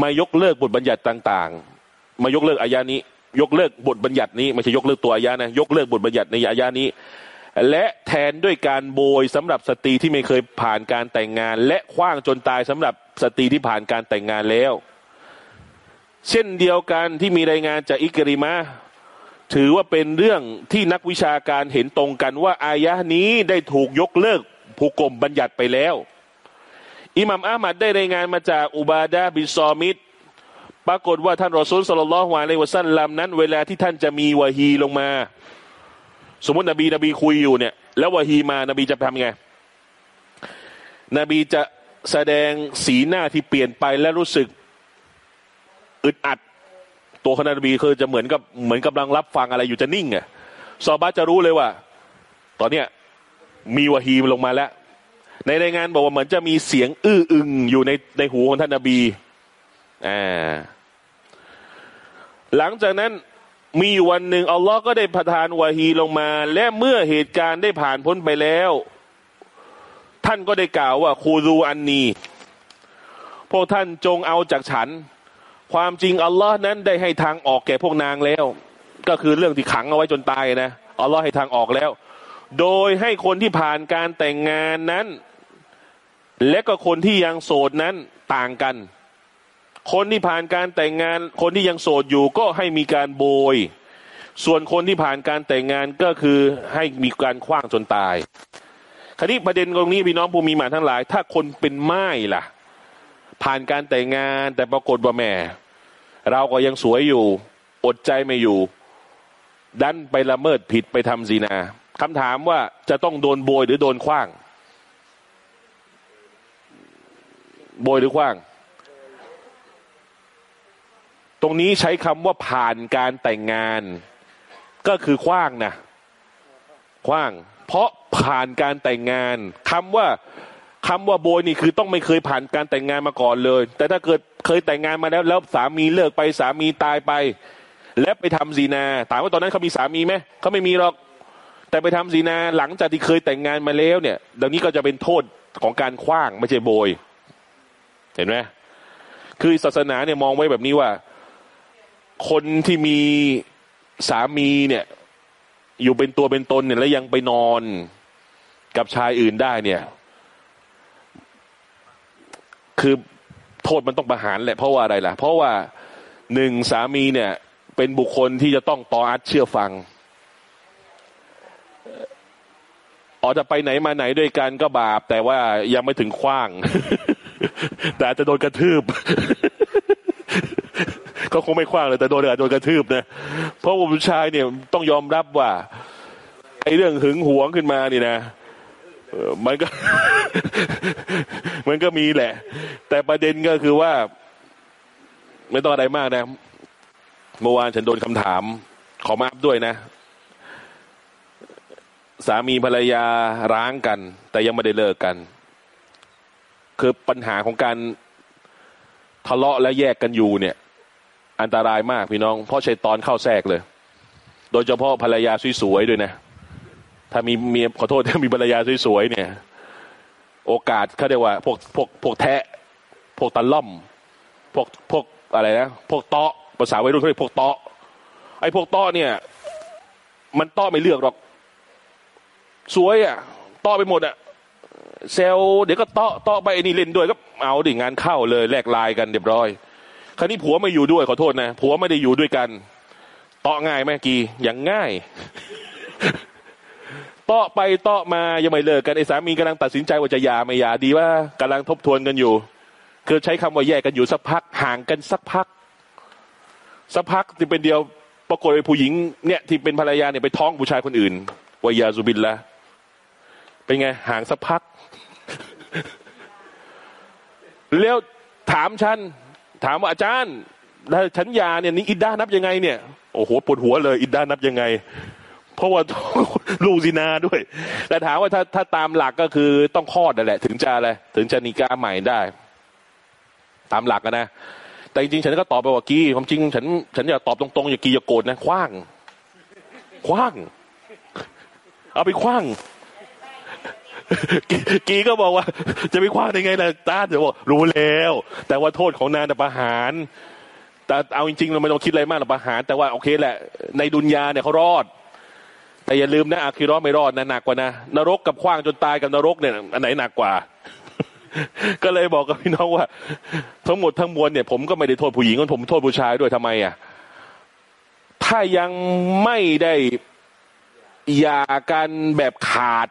มายกเลิกบทบัญญัติต่าง ๆ มายกเลิกอายานี้ ยกเลิกบทบัญญัตินี้ไม่ใช่ยกเลิกตัวอายานะ ยกเลิกบทบัญญัติในอายานี้ และแทนด้วยการโบยสำหรับสตรีที่ไม่เคยผ่านการแต่งงาน และคว้างจนตายสำหรับสตรีที่ผ่านการแต่งงานแล้ว เช่นเดียวกันที่มีรายงานจากอิกริมาถือว่าเป็นเรื่องที่นักวิชาการเห็นตรงกันว่าอายะนี้ได้ถูกยกเลิกผูกกลมบัญญัติไปแล้ว อิหมัมอามัดได้รายงานมาจากอุบาดาบิซอมิดปรากฏว่าท่านรอซูลสลลัลฮุอะลัยฮิวะซัลลัมนั้น เวลาที่ท่านจะมีวะฮีลงมา สมมตินบีนบีคุยอยู่เนี่ย แล้ววะฮีมานบีจะทำไง นบีจะแสดงสีหน้าที่เปลี่ยนไปและรู้สึก อึดอัด ตัวคณะนบีคือจะเหมือนกับเหมือนกำลังรับฟังอะไรอยู่จะนิ่งอะซอบาจะรู้เลยว่า ตอนเนี้ยมีวะฮีลงมาแล้ว ในรายงานบอกว่าเหมือนจะมีเสียงอื้ออึงอยู่ในในหูของท่านนบีอ่าหลังจากนั้นมีวันหนึ่งอัลลอฮ์ก็ได้ประทานวะฮีลงมา และเมื่อเหตุการณ์ได้ผ่านพ้นไปแล้ว ท่านก็ได้กล่าวว่าคูรูอันนีพวกท่านจงเอาจากฉัน ความจริงอัลลอฮ์นั้นได้ให้ทางออกแก่พวกนางแล้ว ก็คือเรื่องที่ขังเอาไว้จนตายนะอัลลอฮ์ให้ทางออกแล้ว โดยให้คนที่ผ่านการแต่งงานนั้น และก็คนที่ยังโสดนั้นต่างกัน คนที่ผ่านการแต่งงาน คนที่ยังโสดอยู่ก็ให้มีการโบย ส่วนคนที่ผ่านการแต่งงานก็คือให้มีการคว้างจนตาย คราวนี้ประเด็นตรงนี้พี่น้องผู้มีหมาทั้งหลาย ถ้าคนเป็นไม้ล่ะ ผ่านการแต่งงานแต่ปรากฏว่าแม่ เราก็ยังสวยอยู่ อดใจไม่อยู่ ดันไปละเมิดผิดไปทำซีนาคำถามว่าจะต้องโดนโบยหรือโดนคว้าง โบยหรือคว้าง ตรงนี้ใช้คำว่าผ่านการแต่งงาน ก็คือคว้างนะคว้าง เพราะผ่านการแต่งงานคำว่า คำว่าโบยนี่คือต้องไม่เคยผ่านการแต่งงานมาก่อนเลย แต่ถ้าเกิดเคยแต่งงานมาแล้วแล้วสามีเลิกไปสามีตายไป และไปทำซีนาถามว่าตอนนั้นเขามีสามีไหมเขาไม่มีหรอก แต่ไปทำสีนาหลังจากที่เคยแต่งงานมาแล้วเนี่ยดังนี้ก็จะเป็นโทษของการคว้างไม่ใช่โบย เห็นไหมคือศาสนาเนี่ยมองไว้แบบนี้ว่า คนที่มีสามีเนี่ย อยู่เป็นตัวเป็นตนเนี่ยแล้วยังไปนอนกับชายอื่นได้เนี่ย คือโทษมันต้องประหารแหละเพราะว่าอะไรล่ะ เพราะว่าหนึ่งสามีเนี่ย เป็นบุคคลที่จะต้องตออัดเชื่อฟังอ๋อจะไปไหนมาไหนด้วยกันก็บาป แต่ว่ายังไม่ถึงขว้าง แต่อาจจะโดนกระทืบ ก็คงไม่ขว้างเลยแต่โดนอาจจะโดนกระทืบนะเพราะว่าผู้ชายเนี่ยต้องยอมรับว่าไอ้เรื่องหึงหวงขึ้นมานี่นะ มันก็ มันก็มีแหละ แต่ประเด็นก็คือว่า ไม่ต้องอะไรมากนะ เมื่อวานฉันโดนคำถาม ขอมาอัพด้วยนะ สามีภรรยาร้างกัน แต่ยังไม่ได้เลิกกัน คือปัญหาของการทะเลาะและแยกกันอยู่เนี่ย อันตรายมากพี่น้อง เพราะชัยตอนเข้าแทรกเลย โดยเฉพาะภรรยาสวยๆด้วยนะ ถ้ามีเมียขอโทษถ้ามีภรรยาสวยๆเนี่ย โอกาสเขาเรียกว่า พวกพวกพวกแทะ พวกตะล่อม พวกพวกอะไรนะพวกเตาะภาษาวัยรุ่นเขาเรียกพวกเตาะไอ้พวกเตาะเนี่ย มันเตาะไม่เลือกหรอก สวยอะเตาะไปหมดอะเซลเดี๋ยวก็เตาะเตาะไปไอ้นี่เล่นด้วยก็เอาดิงานเข้าเลยแลกลายกันเรียบร้อยคราวนี้ผัวไม่อยู่ด้วยขอโทษนะผัวไม่ได้อยู่ด้วยกันเตาะง่ายไหมกีอย่างง่าย เตาะไปเตาะมายังไม่เลิกกันไอ้สามีกำลังตัดสินใจว่าจะหย่าไม่หย่าดีว่ากำลังทบทวนกันอยู่ คือใช้คำว่าแยกกันอยู่สักพักห่างกันสักพัก สักพักที่เป็นเดียวปรากฏไอ้ผู้หญิงเนี่ยที่เป็นภรรยาเนี่ยไปท้องผู้ชายคนอื่นวายาซุบินละเป็นไงห่างสักพัก แล้วถามฉัน ถามว่าอาจารย์ถ้าฉันยาเนี่ยนี่อิดด้านับยังไงเนี่ยโอ้โหปวดหัวเลย อิดด้านับยังไง เพราะว่าลูกซินาด้วย แต่ถามว่าถ้าถ้าตามหลักก็คือต้องคลอดนั่นแหละ ถึงจะอะไรถึงจะนิกาใหม่ได้ ตามหลักนะแต่จริงๆฉันก็ตอบไปว่ากีความจริง ฉันฉันอยากตอบตรงๆอย่ากีอย่าโกรธนะคว้าง คว้าง เอาไปคว้างกีก็บอกว่า จะไปคว้างได้ไงล่ะตาเดี๋ยวบอกรู้แล้ว แต่ว่าโทษของนางน่ประหารแต่เอาจริงๆเราไม่ต้องคิดอะไรมากหรอกประหาร แต่ว่าโอเคแหละ ในดุนยาเนี่ยเขารอด แต่อย่าลืมนะอาคิรอไม่รอดนะหนักกว่านะนรกกับคว้างจนตายกับนรกเนี่ยอันไหนหนักกว่า ก็เลยบอกกับพี่น้องว่า ทั้งหมดทั้งมวลเนี่ยผมก็ไม่ได้โทษผู้หญิงผมโทษผู้ชายด้วยทำไมอะถ้ายังไม่ได้หย่ากันแบบขาด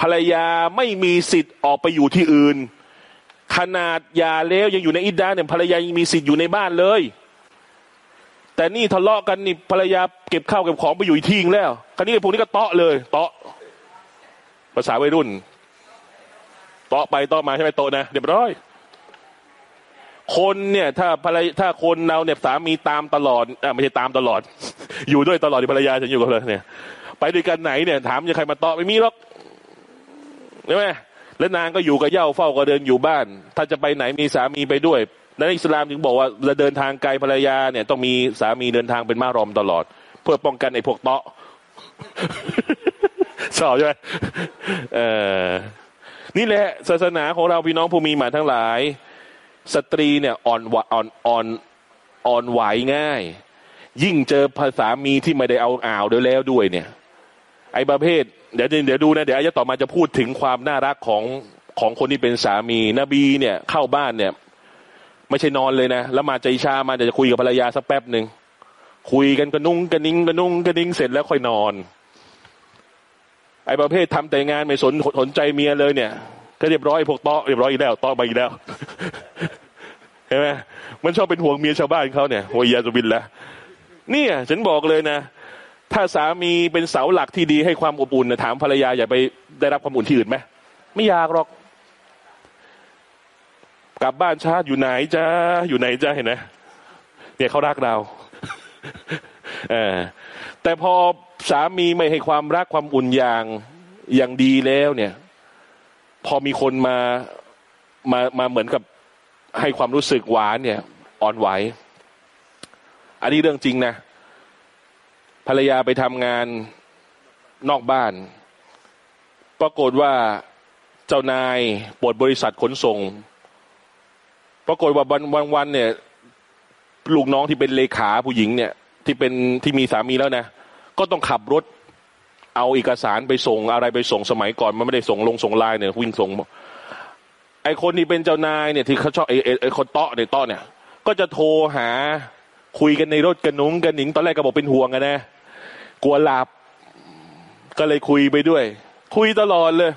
ภรรยาไม่มีสิทธิ์ออกไปอยู่ที่อื่น ขนาดหย่าแล้วยังอยู่ในอิดดาเนี่ยภรรยายังมีสิทธิ์อยู่ในบ้านเลย แต่นี่ทะเลาะกันนี่ภรรยาเก็บข้าวเก็บของไปอยู่อีกที่นึงแล้วคราวนี้พวกนี้ก็เตาะเลย เตาะภาษาวัยรุ่น เตาะไปเตาะมาใช่ไหมโตนะเรียบร้อย คนเนี่ย ถ้าภรรยาถ้าคนเราเนี่ยสามีตามตลอดอ่าไม่ใช่ตามตลอด อยู่ด้วยตลอดที่ภรรยาฉันอยู่กับเลยเนี่ย ไปด้วยกันไหนเนี่ย ถามจะใครมาเตาะไม่มีหรอกใช่ไหมแล้วนางก็อยู่กับเย้าเฝ้าก็เดินอยู่บ้าน ถ้าจะไปไหนมีสามีไปด้วย ในอิสลามจึงบอกว่าเราเดินทางไกลภรรยาเนี่ยต้องมีสามีเดินทางเป็นมารอมตลอด เพื่อป้องกันไอ้พวกเตาะชอบใช่ไหมเออนี่แหละศาสนาของเราพี่น้องผู้มีหมาทั้งหลาย สตรีเนี่ยอ่อนอ่อนอ่อนอ่อนไหวง่าย ยิ่งเจอภาษามีที่ไม่ได้เอาอ่าวเดี๋ยวแล้วด้วยเนี่ย ไอ้ประเภทเดี๋ยวเดี๋ยวดูนะเดี๋ยวอายะต่อมาจะพูดถึงความน่ารักของของคนที่เป็นสามี นบีเนี่ยเข้าบ้านเนี่ย ไม่ใช่นอนเลยนะแล้วมาใจชามาจะคุยกับภรรยาสักแป๊บหนึ่งคุยกันกระนุ่งกระนิ่งกระนุ่งกระนิ่งเสร็จแล้วค่อยนอน ไอ้ประเภททำแต่งานไม่สนสนใจเมียเลยเนี่ย ก็เรียบร้อยพวกเตาะเรียบร้อยอีกแล้วเตาะไปอีกแล้วเห็นไหมมันชอบเป็นห่วงเมียชาวบ้านเขาเนี่ยโวยยาสุบินแล้วเนี่ย ฉันบอกเลยนะ ถ้าสามีเป็นเสาหลักที่ดีให้ความอบอุ่นนะถามภรรยาอย่าไปได้รับความอุ่นที่อื่นไหมไม่อยากหรอก กลับบ้านช้าอยู่ไหนจ้าอยู่ไหนจ้าเห็นไหมเนี่ยเขารักเราเออแต่พอสามีไม่ให้ความรักความอุ่นอย่างอย่างดีแล้วเนี่ย พอมีคนมามามาเหมือนกับให้ความรู้สึกหวานเนี่ย อ่อนไหว อันนี้เรื่องจริงนะ ภรรยาไปทำงานนอกบ้าน ปรากฏว่าเจ้านายปวดบริษัทขนส่ง รากฏว่าวันวันวันเนี่ย ลูกน้องที่เป็นเลขาผู้หญิงเนี่ย ที่เป็นที่มีสามีแล้วนะ ก็ต้องขับรถ เอาเอกสารไปส่งอะไรไปส่งสมัยก่อน มันไม่ได้ส่งลงส่งไลน์เนี่ยวิ่งส่งไอคนที่เป็นเจ้านายเนี่ยที่เขาชอบไอไอคนเตาะเนี่ยเตาะเนี่ย ก็จะโทรหาคุยกันในรถกันนุ้งกันหนิงตอนแรกก็บอกเป็นห่วงกันนะกลัวหลับก็เลยคุยไปด้วย คุยตลอดเลย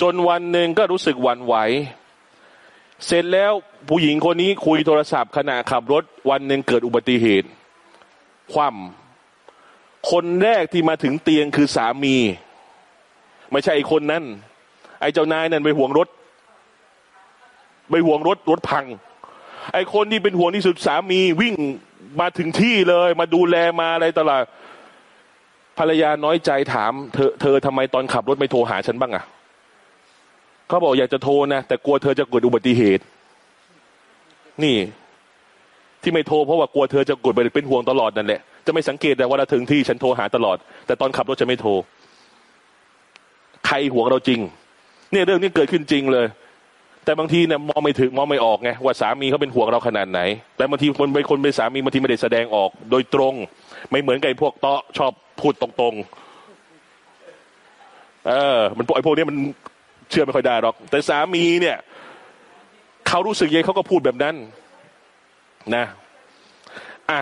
จนวันหนึ่งก็รู้สึกหวั่นไหว เสร็จแล้วผู้หญิงคนนี้คุยโทรศัพท์ขณะขับรถวันหนึ่งเกิดอุบัติเหตุ คว่ำคนแรกที่มาถึงเตียงคือสามี ไม่ใช่ไอคนนั้น ไอ้เจ้านายนั่นไปห่วงรถ ไปห่วงรถรถพัง ไอ้คนที่เป็นห่วงที่สุดสามีวิ่งมาถึงที่เลย มาดูแลมาอะไรตลอดภรรยาน้อยใจถาม เธอเธอทำไมตอนขับรถไม่โทรหาฉันบ้างอะ เขาบอกอยากจะโทรนะแต่กลัวเธอจะเกิดอุบัติเหตุ นี่ ที่ไม่โทรเพราะว่ากลัวเธอจะกดไปเป็นห่วงตลอดนั่นแหละจะไม่สังเกตแต่ว่าเราถึงที่ฉันโทรหาตลอด แต่ตอนขับรถจะไม่โทรใครห่วงเราจริง เนี่ยเรื่องนี้เกิดขึ้นจริงเลย แต่บางทีเนี่ยมองไม่ถึงมองไม่ออกไงว่าสามีเขาเป็นห่วงเราขนาดไหน แต่บางทีคนเป็นคนเป็นสามีบางทีไม่ได้แสดงออก โดยตรง ไม่เหมือนกับพวกเตาะชอบพูดตรงๆเออ มันพวกไอ้พวกนี้มัน เชื่อไม่ค่อยได้หรอก แต่สามีเนี่ยเขารู้สึกยังเขาก็พูดแบบนั้น นะ อะ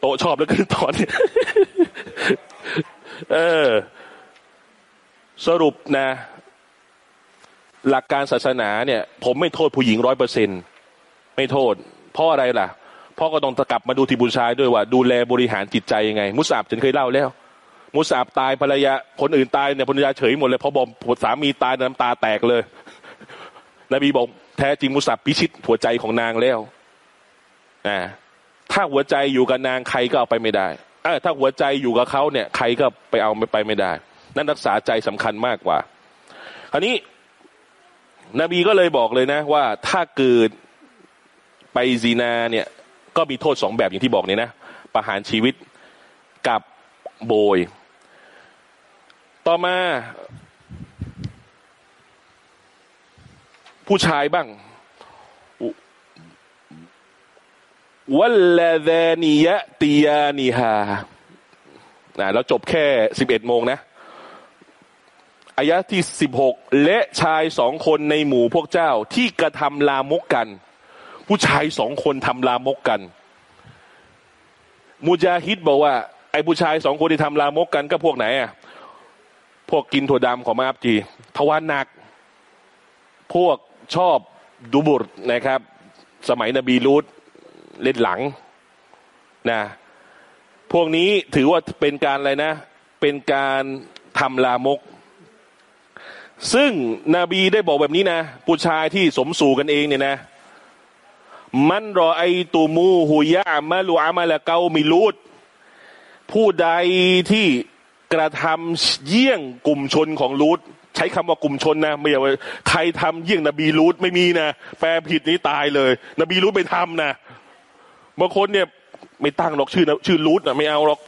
โตชอบแล้วกันตอนนี้เออ สรุปนะ หลักการศาสนาเนี่ย ผมไม่โทษผู้หญิงร้อยเปอร์เซ็นไม่โทษ เพราะอะไรล่ะพราะก็ต้องกลับมาดูที่ผู้ชายด้วยว่า ดูแลบริหารจิตใจยังไง มุสาบฉันเคยเล่าแล้ว มุสาบตายภรรยาคนอื่นตายเนี่ยภรรยาเฉยหมดเลยพอบอกสามีตายน้ำตาแตกเลย นบีบอกแท้จริงมุสาบพิชิตหัวใจของนางแล้วอ่าถ้าหัวใจอยู่กับนางใครก็เอาไปไม่ได้เออถ้าหัวใจอยู่กับเขาเนี่ย ใครก็ไปเอาไม่ไปไม่ได้ นั่นรักษาใจสำคัญมากกว่า คราวนี้ นบีก็เลยบอกเลยนะ ว่าถ้าเกิดไปซีนาเนี่ย ก็มีโทษสองแบบอย่างที่บอกเนี่ยนะประหารชีวิตกับโบย ต่อมาผู้ชายบ้างวัลลาดานียะตียานีฮานะเราจบแค่สิบเอ็ดโมงนะอายะที่สิบหกและชายสองคนในหมู่พวกเจ้าที่กระทำลามกกัน ผู้ชายสองคนทำลามกกัน มูจาฮิดบอกว่า ไอ้ผู้ชายสองคนที่ทำลามกกันก็พวกไหนอะ วกกินถั่วดำของมาอับจีทวารหนัก พวกชอบดูบุตรนะครับ สมัยนบีลูดเล่นหลังนะพวกนี้ถือว่าเป็นการอะไรนะ เป็นการทำลามก ซึ่งนบีได้บอกแบบนี้นะ ผู้ชายที่สมสู่กันเองเนี่ยนะ มันรอไอตูมูหุยะมาลูอามาละเกามิลูดผู้ใดที่ กระทำเยี่ยงกลุ่มชนของลูดใช้คำว่ากลุ่มชนนะไม่ใช่ว่าใครทำเยี่ยงนบีลูดไม่มีนะแปลผิดนี้ตายเลย นบีลูดไม่ทำนะบางคนเนี่ยไม่ตั้งหรอกชื่อนะชื่อรูทนะไม่เอาหรอก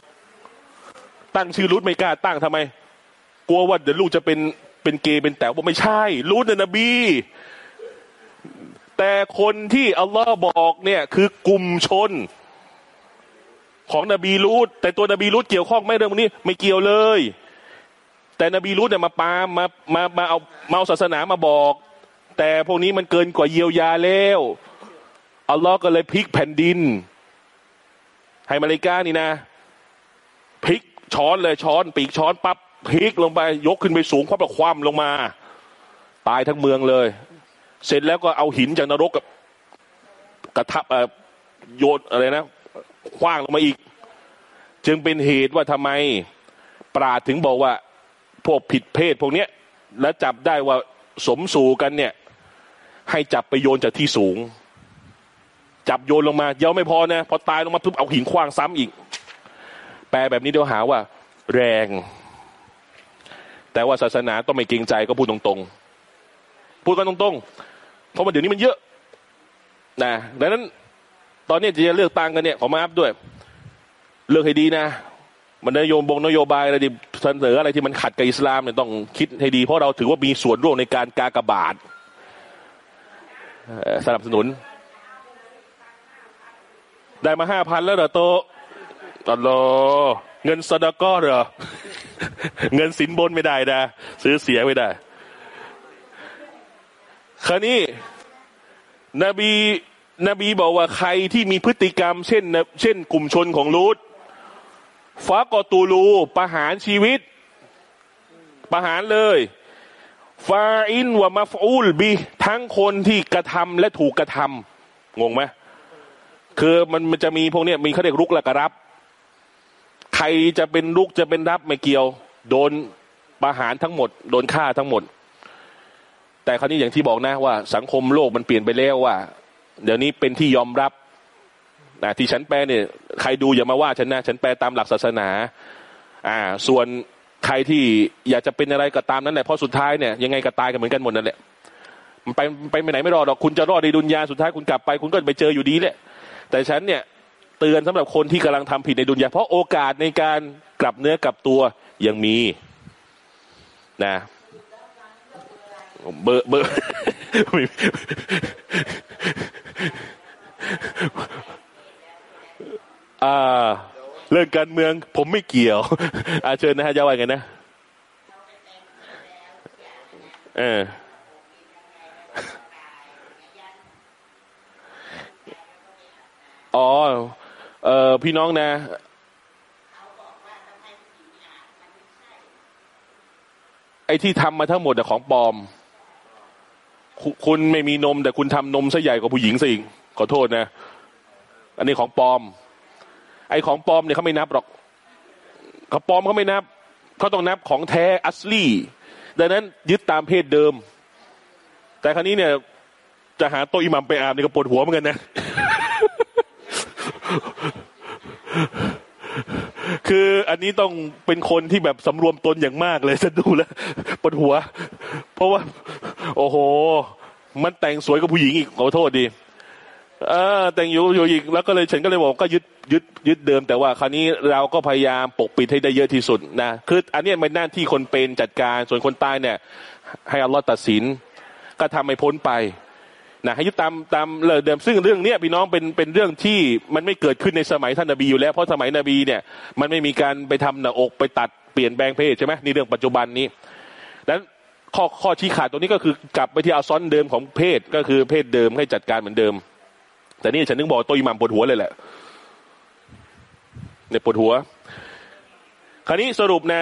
ตั้งชื่อรูทไม่กล้าตั้งทำไม กลัวว่าเดี๋ยวลูกจะเป็นเป็นเกย์เป็นแต่ว่าไม่ใช่รูทเนี่ยนบีแต่คนที่อัลลอฮ์บอกเนี่ยคือกลุ่มชน ของนบีรูทแต่ตัวนบีรูทเกี่ยวข้องไหมเรื่องนี้ ไม่เกี่ยวเลย แต่นบีรูทเนี่ยมาปามมามามาเอามาเอาศาสนามาบอก แต่พวกนี้มันเกินกว่าเยียวยาแล้วอัลลอฮ์ก็เลยพลิกแผ่นดิน ให้มาเลกานี่นะพลิกช้อนเลยช้อน ปีกช้อนปั๊บพลิกลงไป ยกขึ้นไปสูงควับแล้วคว่ำลงมา ตายทั้งเมืองเลย เสร็จแล้วก็เอาหินจากนรกกับกระทับโยนอะไรนะ คว้างลงมาอีก จึงเป็นเหตุว่าทำไมปราดถึงบอกว่าพวกผิดเพศพวกเนี้ยแล้วจับได้ว่าสมสู่กันเนี่ย ให้จับไปโยนจากที่สูง จับโยนลงมาเยอะไม่พอนะพอตายลงมาทุบเอาหินคว้างซ้ำอีก แปลแบบนี้เดี๋ยวหาว่า แรง แต่ว่าศาสนาต้องไม่เกรงใจก็พูดตรงๆ พูดกันตรงๆ เพราะมันเดี๋ยวนี้มันเยอะนะดังนั้น ตอนนี้จะเลือกตั้งกันเนี่ยขอมาอัพด้วย เลือกให้ดีนะ มันนโยบงนโยบายอะไรที่เสนออะไรที่มันขัดกับอิสลามเนี่ยต้องคิดให้ดี เพราะเราถือว่ามีส่วนร่วมในการกากบาทสนับสนุน ได้มาห้าพันแล้วเหรอโตะอัลอเงินสดก็เหรอ เงินสินบนไม่ได้นะ ซื้อเสียไม่ได้คราวนี้นบี นบีบอกว่าใครที่มีพฤติกรรม เช่น เช่น กลุ่มชนของลูตฟ้ากอตูลูประหารชีวิต ประหารเลยฟาอินวะมาฟูลบีทั้งคนที่กระทำและถูกกระทำงงไหมคือมันมันจะมีพวกเนี้ยมีเขาเรียกรุกและกระรับ ใครจะเป็นรุกจะเป็นรับไม่เกี่ยว โดนประหารทั้งหมด โดนฆ่าทั้งหมด แต่คราวนี้อย่างที่บอกนะว่า สังคมโลกมันเปลี่ยนไปแล้วว่า เดี๋ยวนี้เป็นที่ยอมรับนะที่ฉันแปลเนี่ยใครดูอย่ามาว่าฉันนะฉันแปลตามหลักศาสนา อ่า ส่วนใครที่อยากจะเป็นอะไรก็ตามนั้นแหละเพราะสุดท้ายเนี่ยยังไงก็ตายกันเหมือนกันหมดนั่นแหละมันไปไปไปไหนไม่รอดหรอกคุณจะรอดในดุนยาสุดท้ายคุณกลับไป คุณก็ไปเจออยู่ดีแหละแต่ฉันเนี่ยเตือนสำหรับคนที่กำลังทำผิดในดุนยาเพราะโอกาสในการกลับเนื้อกลับตัวยังมีนะเบอร์เบอร์ อ่า เรื่องการเมือง ผมไม่เกี่ยว อาเชิญนะฮะจะว่าไงนะเอออ๋อ เออพี่น้องนะไอ้ที่ทำมาทั้งหมดอะของปลอม คุคุณไม่มีนม แต่คุณทำนมซะใหญ่กว่าผู้หญิงสิขอโทษนะ อันนี้ของปลอม ไอ้ของปลอมเนี่ยเขาไม่นับหรอกเขาปลอมเขาไม่นับเขาต้องนับของแท้อัสลี่ดังนั้นยึดตามเพศเดิม แต่ครั้นี้เนี่ยจะหาโตะอิหมัมไปอาบนี่ก็ปวดหัวเหมือนกันนะ คืออันนี้ต้องเป็นคนที่แบบสำรวมตนอย่างมากเลยจะดูแล้วปวดหัว เพราะว่า โอ้โห มันแต่งสวยกับผู้หญิงอีกขอโทษดีเออแต่งอยู่อยู่อีกแล้วก็เลยฉันก็เลยบอกก็ยึดยึดยึดเดิม แต่ว่าคราวนี้เราก็พยายามปกปิดให้ได้เยอะที่สุดนะคืออันนี้เป็นหน้าที่คนเป็นจัดการส่วนคนตายเนี่ย ให้อัลลอฮ์ตัดสิน ก็ทำให้พ้นไป นะให้ยึดตามตามเลยเดิมซึ่งเรื่องเนี้ยพี่น้องเป็นเป็นเรื่องที่มันไม่เกิดขึ้นในสมัยท่านนบีอยู่แล้ว เพราะสมัยนบีเนี่ยมันไม่มีการไปทำหน้าอกไปตัดเปลี่ยนแปลงเพศใช่ไหมนี่เรื่องปัจจุบันนี้นั้นข้อข้อชี้ขาดตรงนี้ก็คือกลับไปที่อาซ้อนเดิมของเพศก็คือเพศเดิมให้จัดการเหมือนเดิม แต่นี่ฉันนึกบอกตัวอิหมัมปวดหัวเลยแหละเนี่ยปวดหัว คราวนี้สรุปนะ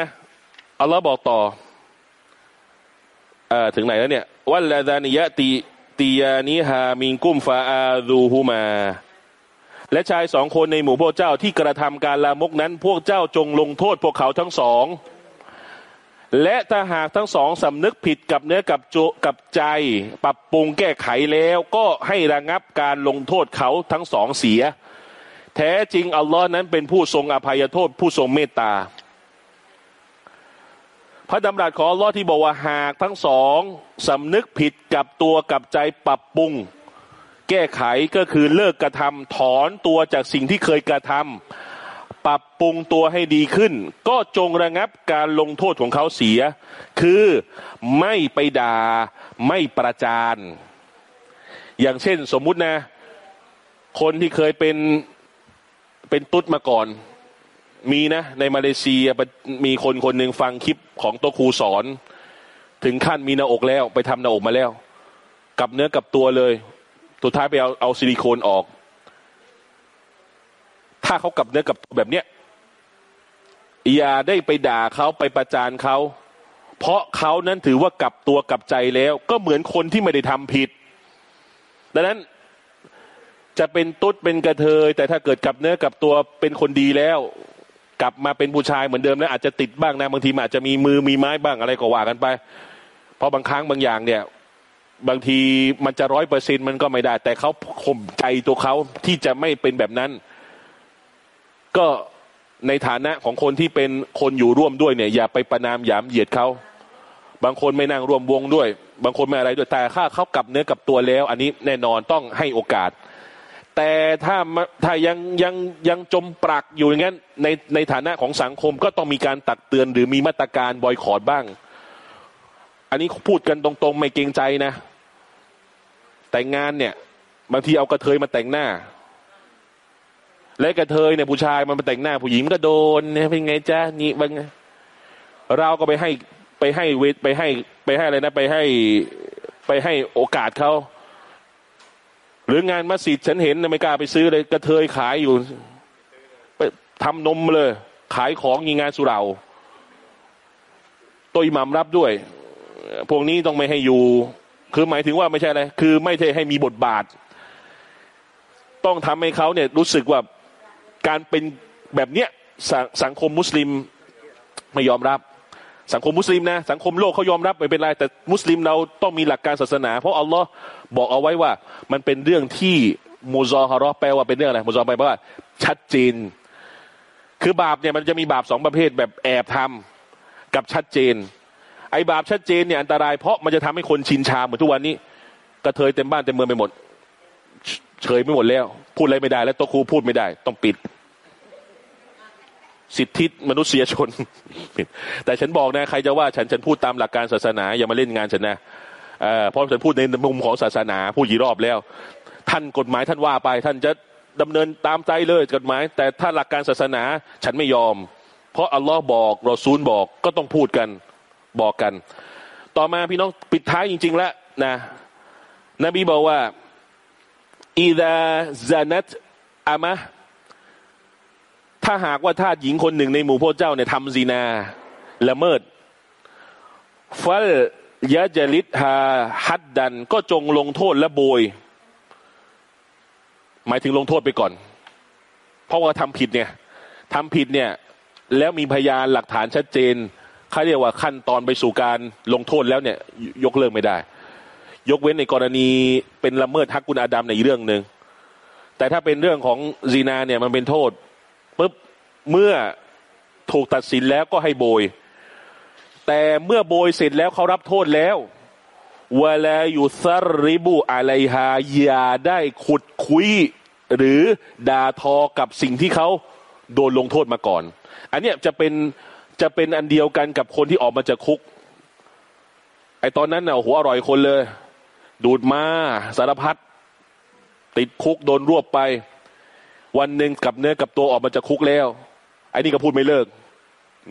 อัลลอฮ์บอกต่อเอ่อถึงไหนแล้วเนี่ยวัลลาดานิยะตี ตียานิฮามิงกุมฟาอาดูฮูมา และชายสองคนในหมู่พวกเจ้าที่กระทำการลามกนั้น พวกเจ้าจงลงโทษพวกเขาทั้งสอง และถ้าหากทั้งสองสำนึกผิดกับเนื้อกับจกับใจ ปรับปรุงแก้ไขแล้วก็ให้ระงับการลงโทษเขาทั้งสองเสีย แท้จริงอัลลอฮ์นั้นเป็นผู้ทรงอภัยโทษผู้ทรงเมตตา พระดำรัสของอัลลอฮ์ที่บอกว่าหากทั้งสองสำนึกผิดกับตัวกับใจปรับปรุง แก้ไขก็คือเลิกกระทำถอนตัวจากสิ่งที่เคยกระทำปรับปรุงตัวให้ดีขึ้น ก็จงระงับการลงโทษของเขาเสีย คือไม่ไปด่าไม่ประจานอย่างเช่นสมมุตินะ คนที่เคยเป็นเป็นตุ๊ดมาก่อน มีนะ ในมาเลเซียมีคนคนหนึ่งฟังคลิปของตัวครูสอน ถึงขั้นมีหน้าอกแล้ว ไปทำหน้าอกมาแล้ว กับเนื้อกับตัวเลยสุดท้ายไปเอาเอาซิลิโคนออก ถ้าเขากับเนื้อกับตัวแบบเนี้ยอย่าได้ไปด่าเขาไปประจานเขาเพราะเขานั้นถือว่ากลับตัวกลับใจแล้ว ก็เหมือนคนที่ไม่ได้ทำผิด ดังนั้นจะเป็นตุ๊ดเป็นกระเทยแต่ถ้าเกิดกับเนื้อกับตัวเป็นคนดีแล้ว กลับมาเป็นผู้ชายเหมือนเดิมแล้วอาจจะติดบ้างนะบางทีมันอาจจะมีมือมีไม้บ้างอะไรก็ว่ากันไป เพราะบางครั้งบางอย่างเนี่ย บางทีมันจะร้อยเปอร์เซ็นมันก็ไม่ได้ แต่เขาข่มใจตัวเขาที่จะไม่เป็นแบบนั้น ก็ในฐานะของคนที่เป็นคนอยู่ร่วมด้วยเนี่ย อย่าไปประนามหยามเหยียดเขาบางคนไม่นั่งร่วมวงด้วย บางคนไม่อะไรด้วยแต่ถ้าเขากลับเนื้อกลับตัวแล้ว อันนี้แน่นอนต้องให้โอกาส แต่ถ้าถ้ายังยังยังจมปลักอยู่อย่างนั้นในในฐานะของสังคมก็ต้องมีการตักเตือนหรือมีมาตรการบอยคอรดบ้าง อันนี้พูดกันตรงๆ ไม่เกรงใจนะ แต่งงานเนี่ย บางทีเอากระเทยมาแต่งหน้า และกระเทยเนี่ยผู้ชายมันมาแต่งหน้า ผู้หญิงมันก็โดนเนี่ยเป็นไงจ้านี่บางไงเราก็ไปให้ไปให้เวทไปให้ไปให้อะไรนะ ไปให้ไปให้โอกาสเขา หรืองานมัสยิดฉันเห็นไม่กล้าไปซื้อเลย กระเทยขายอยู่ ไปทำนมเลย ขายของมีงานสุเหราตัวอิหมัมรับด้วย พวกนี้ต้องไม่ให้อยู่ คือหมายถึงว่าไม่ใช่อะไรคือไม่ใช่ให้มีบทบาท ต้องทำให้เขาเนี่ยรู้สึกว่าการเป็นแบบเนี้ยสสังคมมุสลิมไม่ยอมรับ สังคมมุสลิมนะสังคมโลกเขายอมรับไม่เป็นไรแต่มุสลิมเราต้องมีหลักการศาสนา เพราะอัลลอฮ์บอกเอาไว้ว่า มันเป็นเรื่องที่มูซอฮารอแปลว่าเป็นเรื่องอะไรมูซอแปลว่า ชัดเจน คือบาปเนี่ยมันจะมีบาปสองประเภทแบบแอบทำกับชัดเจน ไอ้บาปชัดเจนเนี่ยอันตรายเพราะมันจะทำให้คนชินชาเหมือนทุกวันนี้กระเทยเต็มบ้านเต็มเมืองไปหมดเฉยไม่หมดแล้ว พูดอะไรไม่ได้ แล้วโตะครูพูดไม่ได้ ต้องปิด สิทธิมนุษยชน แต่ฉันบอกนะ ใครจะว่าฉันฉันพูดตามหลักการศาสนา อย่ามาเล่นงานฉันนะเออพราะฉันพูดในมุมของศาสนาพูดกี่รอบแล้ว ท่านกฎหมายท่านว่าไป ท่านจะดำเนินตามใจเลยกฎหมาย แต่ถ้าหลักการศาสนาฉันไม่ยอม เพราะอัลลอฮ์บอกรอซูลบอกก็ต้องพูดกันบอกกัน ต่อมาพี่น้องปิดท้ายจริง ๆ แล้วนะนบีบอกว่าอีดาซานัตอามะ ถ้าหากว่าทาสหญิงคนหนึ่งในหมู่พวกเจ้าเนี่ยทำซีนาละเมิดฟัลยะจลิดฮาฮัดดันก็จงลงโทษและโบย หมายถึงลงโทษไปก่อน เพราะว่าทำผิดเนี่ยทำผิดเนี่ย แล้วมีพยานหลักฐานชัดเจนเขาเรียกว่าขั้นตอนไปสู่การลงโทษแล้วเนี่ย ยกเลิกไม่ได้ ยกเว้นในกรณีเป็นละเมิดฮักกุณอาดัมในเรื่องหนึ่งแต่ถ้าเป็นเรื่องของซีนาเนี่ยมันเป็นโทษ เมื่อถูกตัดสินแล้วก็ให้โบย แต่เมื่อโบยเสร็จแล้วเขารับโทษแล้ววลาอยู่ซาริบุอะไรฮาอย่าได้ขุดคุย หรือด่าทอกับสิ่งที่เขาโดนลงโทษมาก่อน อันนี้จะเป็นจะเป็นอันเดียวกันกับคนที่ออกมาจากคุก ไอตอนนั้นเน่ะหัวอร่อยคนเลย ดูดมาสารพัดติดคุกโดนรวบไป วันหนึ่งกับเนื้อกับตัวออกมาจากคุกแล้ว อ้นี่ก็พูดไม่เลิก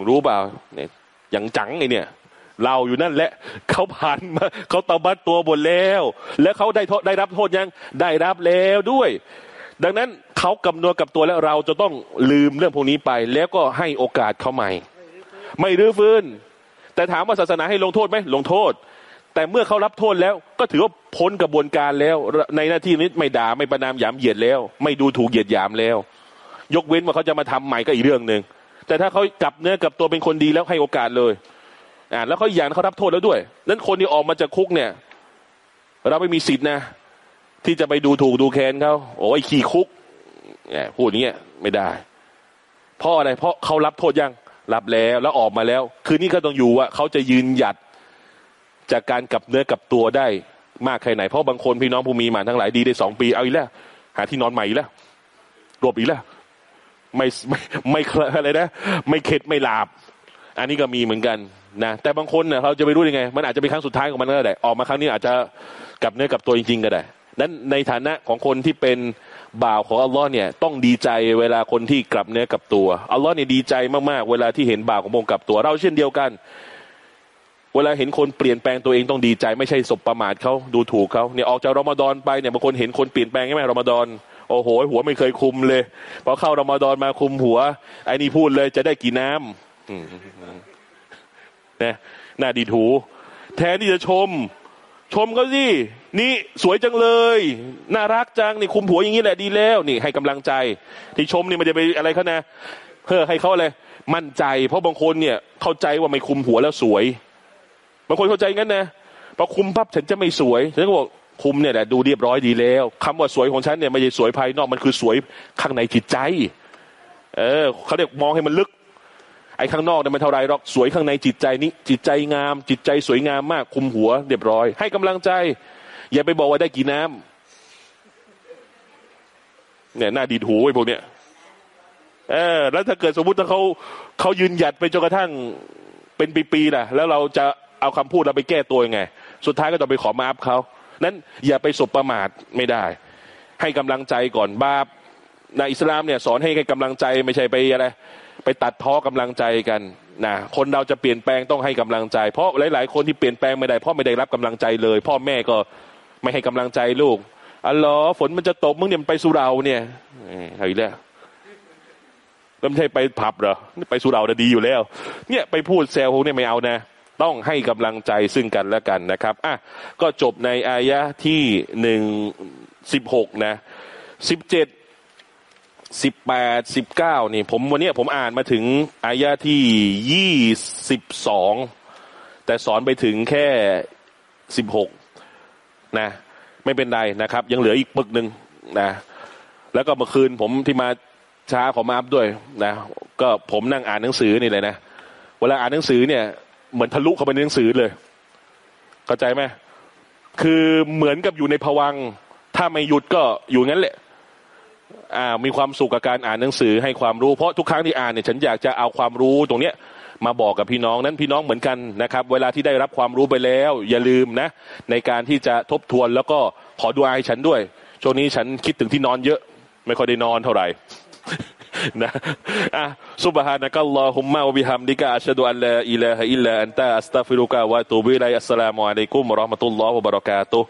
รู้เปล่าเนี่ยอย่างจังไอเนี่ย เราอยู่นั่นแหละเขาผ่านมาเขาตบัดตัวหมดแล้ว แล้วเขาได้โทษได้รับโทษยังได้รับแล้วด้วย ดังนั้นเขากำนวณกับตัวแล้วเราจะต้องลืมเรื่องพวกนี้ไป แล้วก็ให้โอกาสเขาใหม่ ไม่รื้อฟื้น แต่ถามว่าศาสนาให้ลงโทษไหมลงโทษแต่เมื่อเขารับโทษแล้วก็ถือว่าพ้นกระบวนการแล้ว ในหน้าที่นี้ไม่ด่าไม่ประนามหยามเหยียดแล้ว ไม่ดูถูกเหยียดหยามแล้ว ยกเว้นว่าเขาจะมาทำใหม่ก็อีกเรื่องหนึ่งแต่ถ้าเขากลับเนื้อกลับตัวเป็นคนดีแล้วให้โอกาสเลยอ่าแล้วเขาอย่างเขารับโทษแล้วด้วยนั้นคนที่ออกมาจากคุกเนี่ย เราไม่มีสิทธินะ ที่จะไปดูถูกดูแคลนเขาโอ้ยขี่คุกเนี่ยพูดอย่างเงี้ยไม่ได้ เพราะอะไร เพราะเขารับโทษยังรับแล้วแล้วออกมาแล้ว คืนนี้ก็ต้องอยู่ว่าเขาจะยืนหยัดจากการกลับเนื้อกลับตัวได้มากแค่ไหน เพราะบางคนพี่น้องผู้มีหมาทั้งหลายดีได้สองปีเอาอีกแล้ว หาที่นอนใหม่อีกแล้วรวบอีกแล้ว ไม่ไม่ไม่อะไรนะไม่เข็ดไม่หลาบ อันนี้ก็มีเหมือนกันนะแต่บางคนเนี่ยเราจะไปรู้ยังไง มันอาจจะเป็นครั้งสุดท้ายของมันก็ได้ออกมาครั้งนี้อาจจะกลับเนื้อกลับตัวจริงๆก็ได้นั้นในฐานะของคนที่เป็นบ่าวของอัลลอฮ์เนี่ยต้องดีใจเวลาคนที่กลับเนื้อกลับตัวอัลลอฮ์เนี่ยดีใจมากๆ เวลาที่เห็นบ่าวของพงกลับตัว เราเช่นเดียวกัน เวลาเห็นคนเปลี่ยนแปลงตัวเองต้องดีใจ ไม่ใช่สบประมาทเขาดูถูกเขาเนี่ยออกจากรอมฎอนไปเนี่ยบางคนเห็นคนเปลี่ยนแปลงใช่ไหมรอมฎอน โอ้โห หัวไม่เคยคุมเลยพอเข้ารอมฎอนมาคุมหัวไอ้นี่พูดเลยจะได้กี่น้ำนะน่าดีถู แทนที่จะชม ชมเขาสินี่สวยจังเลย น่ารักจังนี่คุมหัวอย่างนี้แหละดีแล้ว นี่ ให้กำลังใจ ที่ชมนี่มันจะไปอะไรเขานะเพื่อให้เขาอะไรมั่นใจ เพราะบางคนเนี่ย เข้าใจว่าไม่คุมหัวแล้วสวย บางคนเข้าใจงั้นนะพอคุมปั๊บฉันจะไม่สวยฉันก็บอก คุมเนี่ยแหละดูเรียบร้อยดีแล้วคำว่าสวยของฉันเนี่ยไม่ใช่สวยภายนอกมันคือสวยข้างในจิตใจ เออเขาเรียกมองให้มันลึก ไอ้ข้างนอกเนี่ยมันเท่าไรหรอกสวยข้างในจิตใจนี้ จิตใจงาม จิตใจสวยงามมาก คุมหัว เรียบร้อย ให้กำลังใจ อย่าไปบอกว่าได้กี่น้เนี่ยหน้าดีดหูไอ้พวกเนี้ยเออ แล้วถ้าเกิดสมมติถ้าเขาเขายืนหยัดไปจนกระทั่งเป็นปีๆนะแล้วเราจะเอาคำพูดเราไปแก้ตัวยังไง สุดท้ายก็ต้องไปขอมาอัพเขา นั้นอย่าไปสบประมาทไม่ได้ ให้กำลังใจก่อนบาปในอิสลามเนี่ยสอนให้ให้กำลังใจไม่ใช่ไปอะไรไปตัดท้อกำลังใจกันนะคนเราจะเปลี่ยนแปลงต้องให้กำลังใจ เพราะหลาย ๆ คนที่เปลี่ยนแปลงไม่ได้พราะไม่ได้รับกำลังใจเลย พ่อแม่ก็ไม่ให้กำลังใจลูกอัลลอฝนมันจะตกมึงเนี่ยไปสุเราเนี่ยเอ้ยเอาอีกแล้วแล้วไม่ใช่ไปผับเหรอไปสุเราจะดีอยู่แล้ว เนี่ยไปพูดแซวพวกเนี่ยไม่เอานะ ต้องให้กำลังใจซึ่งกันและกันนะครับอะก็จบในอายะที่หนึ่งสิบหกนะสิบเจ็ดสิบแปดสิบเก้านี่ผมวันนี้ผมอ่านมาถึงอายะที่ยี่สิบสองแต่สอนไปถึงแค่สิบหกนะไม่เป็นไรนะครับ ยังเหลืออีกปึกหนึ่งนะแล้วก็เมื่อคืนผมที่มาช้าขอมาอัพด้วยนะก็ผมนั่งอ่านหนังสือนี่เลยนะ เวลาอ่านหนังสือเนี่ย เหมือนทะลุเข้าไปในหนังสือเลยเข้าใจไหมคือเหมือนกับอยู่ในภวังถ้าไม่หยุดก็อยู่งั้นแหละอ่ามีความสุขกับการอ่านหนังสือให้ความรู้เพราะทุกครั้งที่อ่านเนี่ยฉันอยากจะเอาความรู้ตรงเนี้ยมาบอกกับพี่น้องนั้นพี่น้องเหมือนกันนะครับ เวลาที่ได้รับความรู้ไปแล้ว อย่าลืมนะ ในการที่จะทบทวนแล้วก็ขอดูอาให้ฉันด้วยช่วงนี้ฉันคิดถึงที่นอนเยอะ ไม่ค่อยได้นอนเท่าไหร่ นะอะซุบฮานะกัลลอฮุมมะวะบิฮัมดิกะอัชฮะดุอัลลาอิลาฮะอิลลาอันตะอัสตัฆฟิรุกะวะอะตูบิอิลัยอัสสลามุอะลัยกุมวะเราะห์มะตุลลอฮ์วะบะเราะกาตุฮ์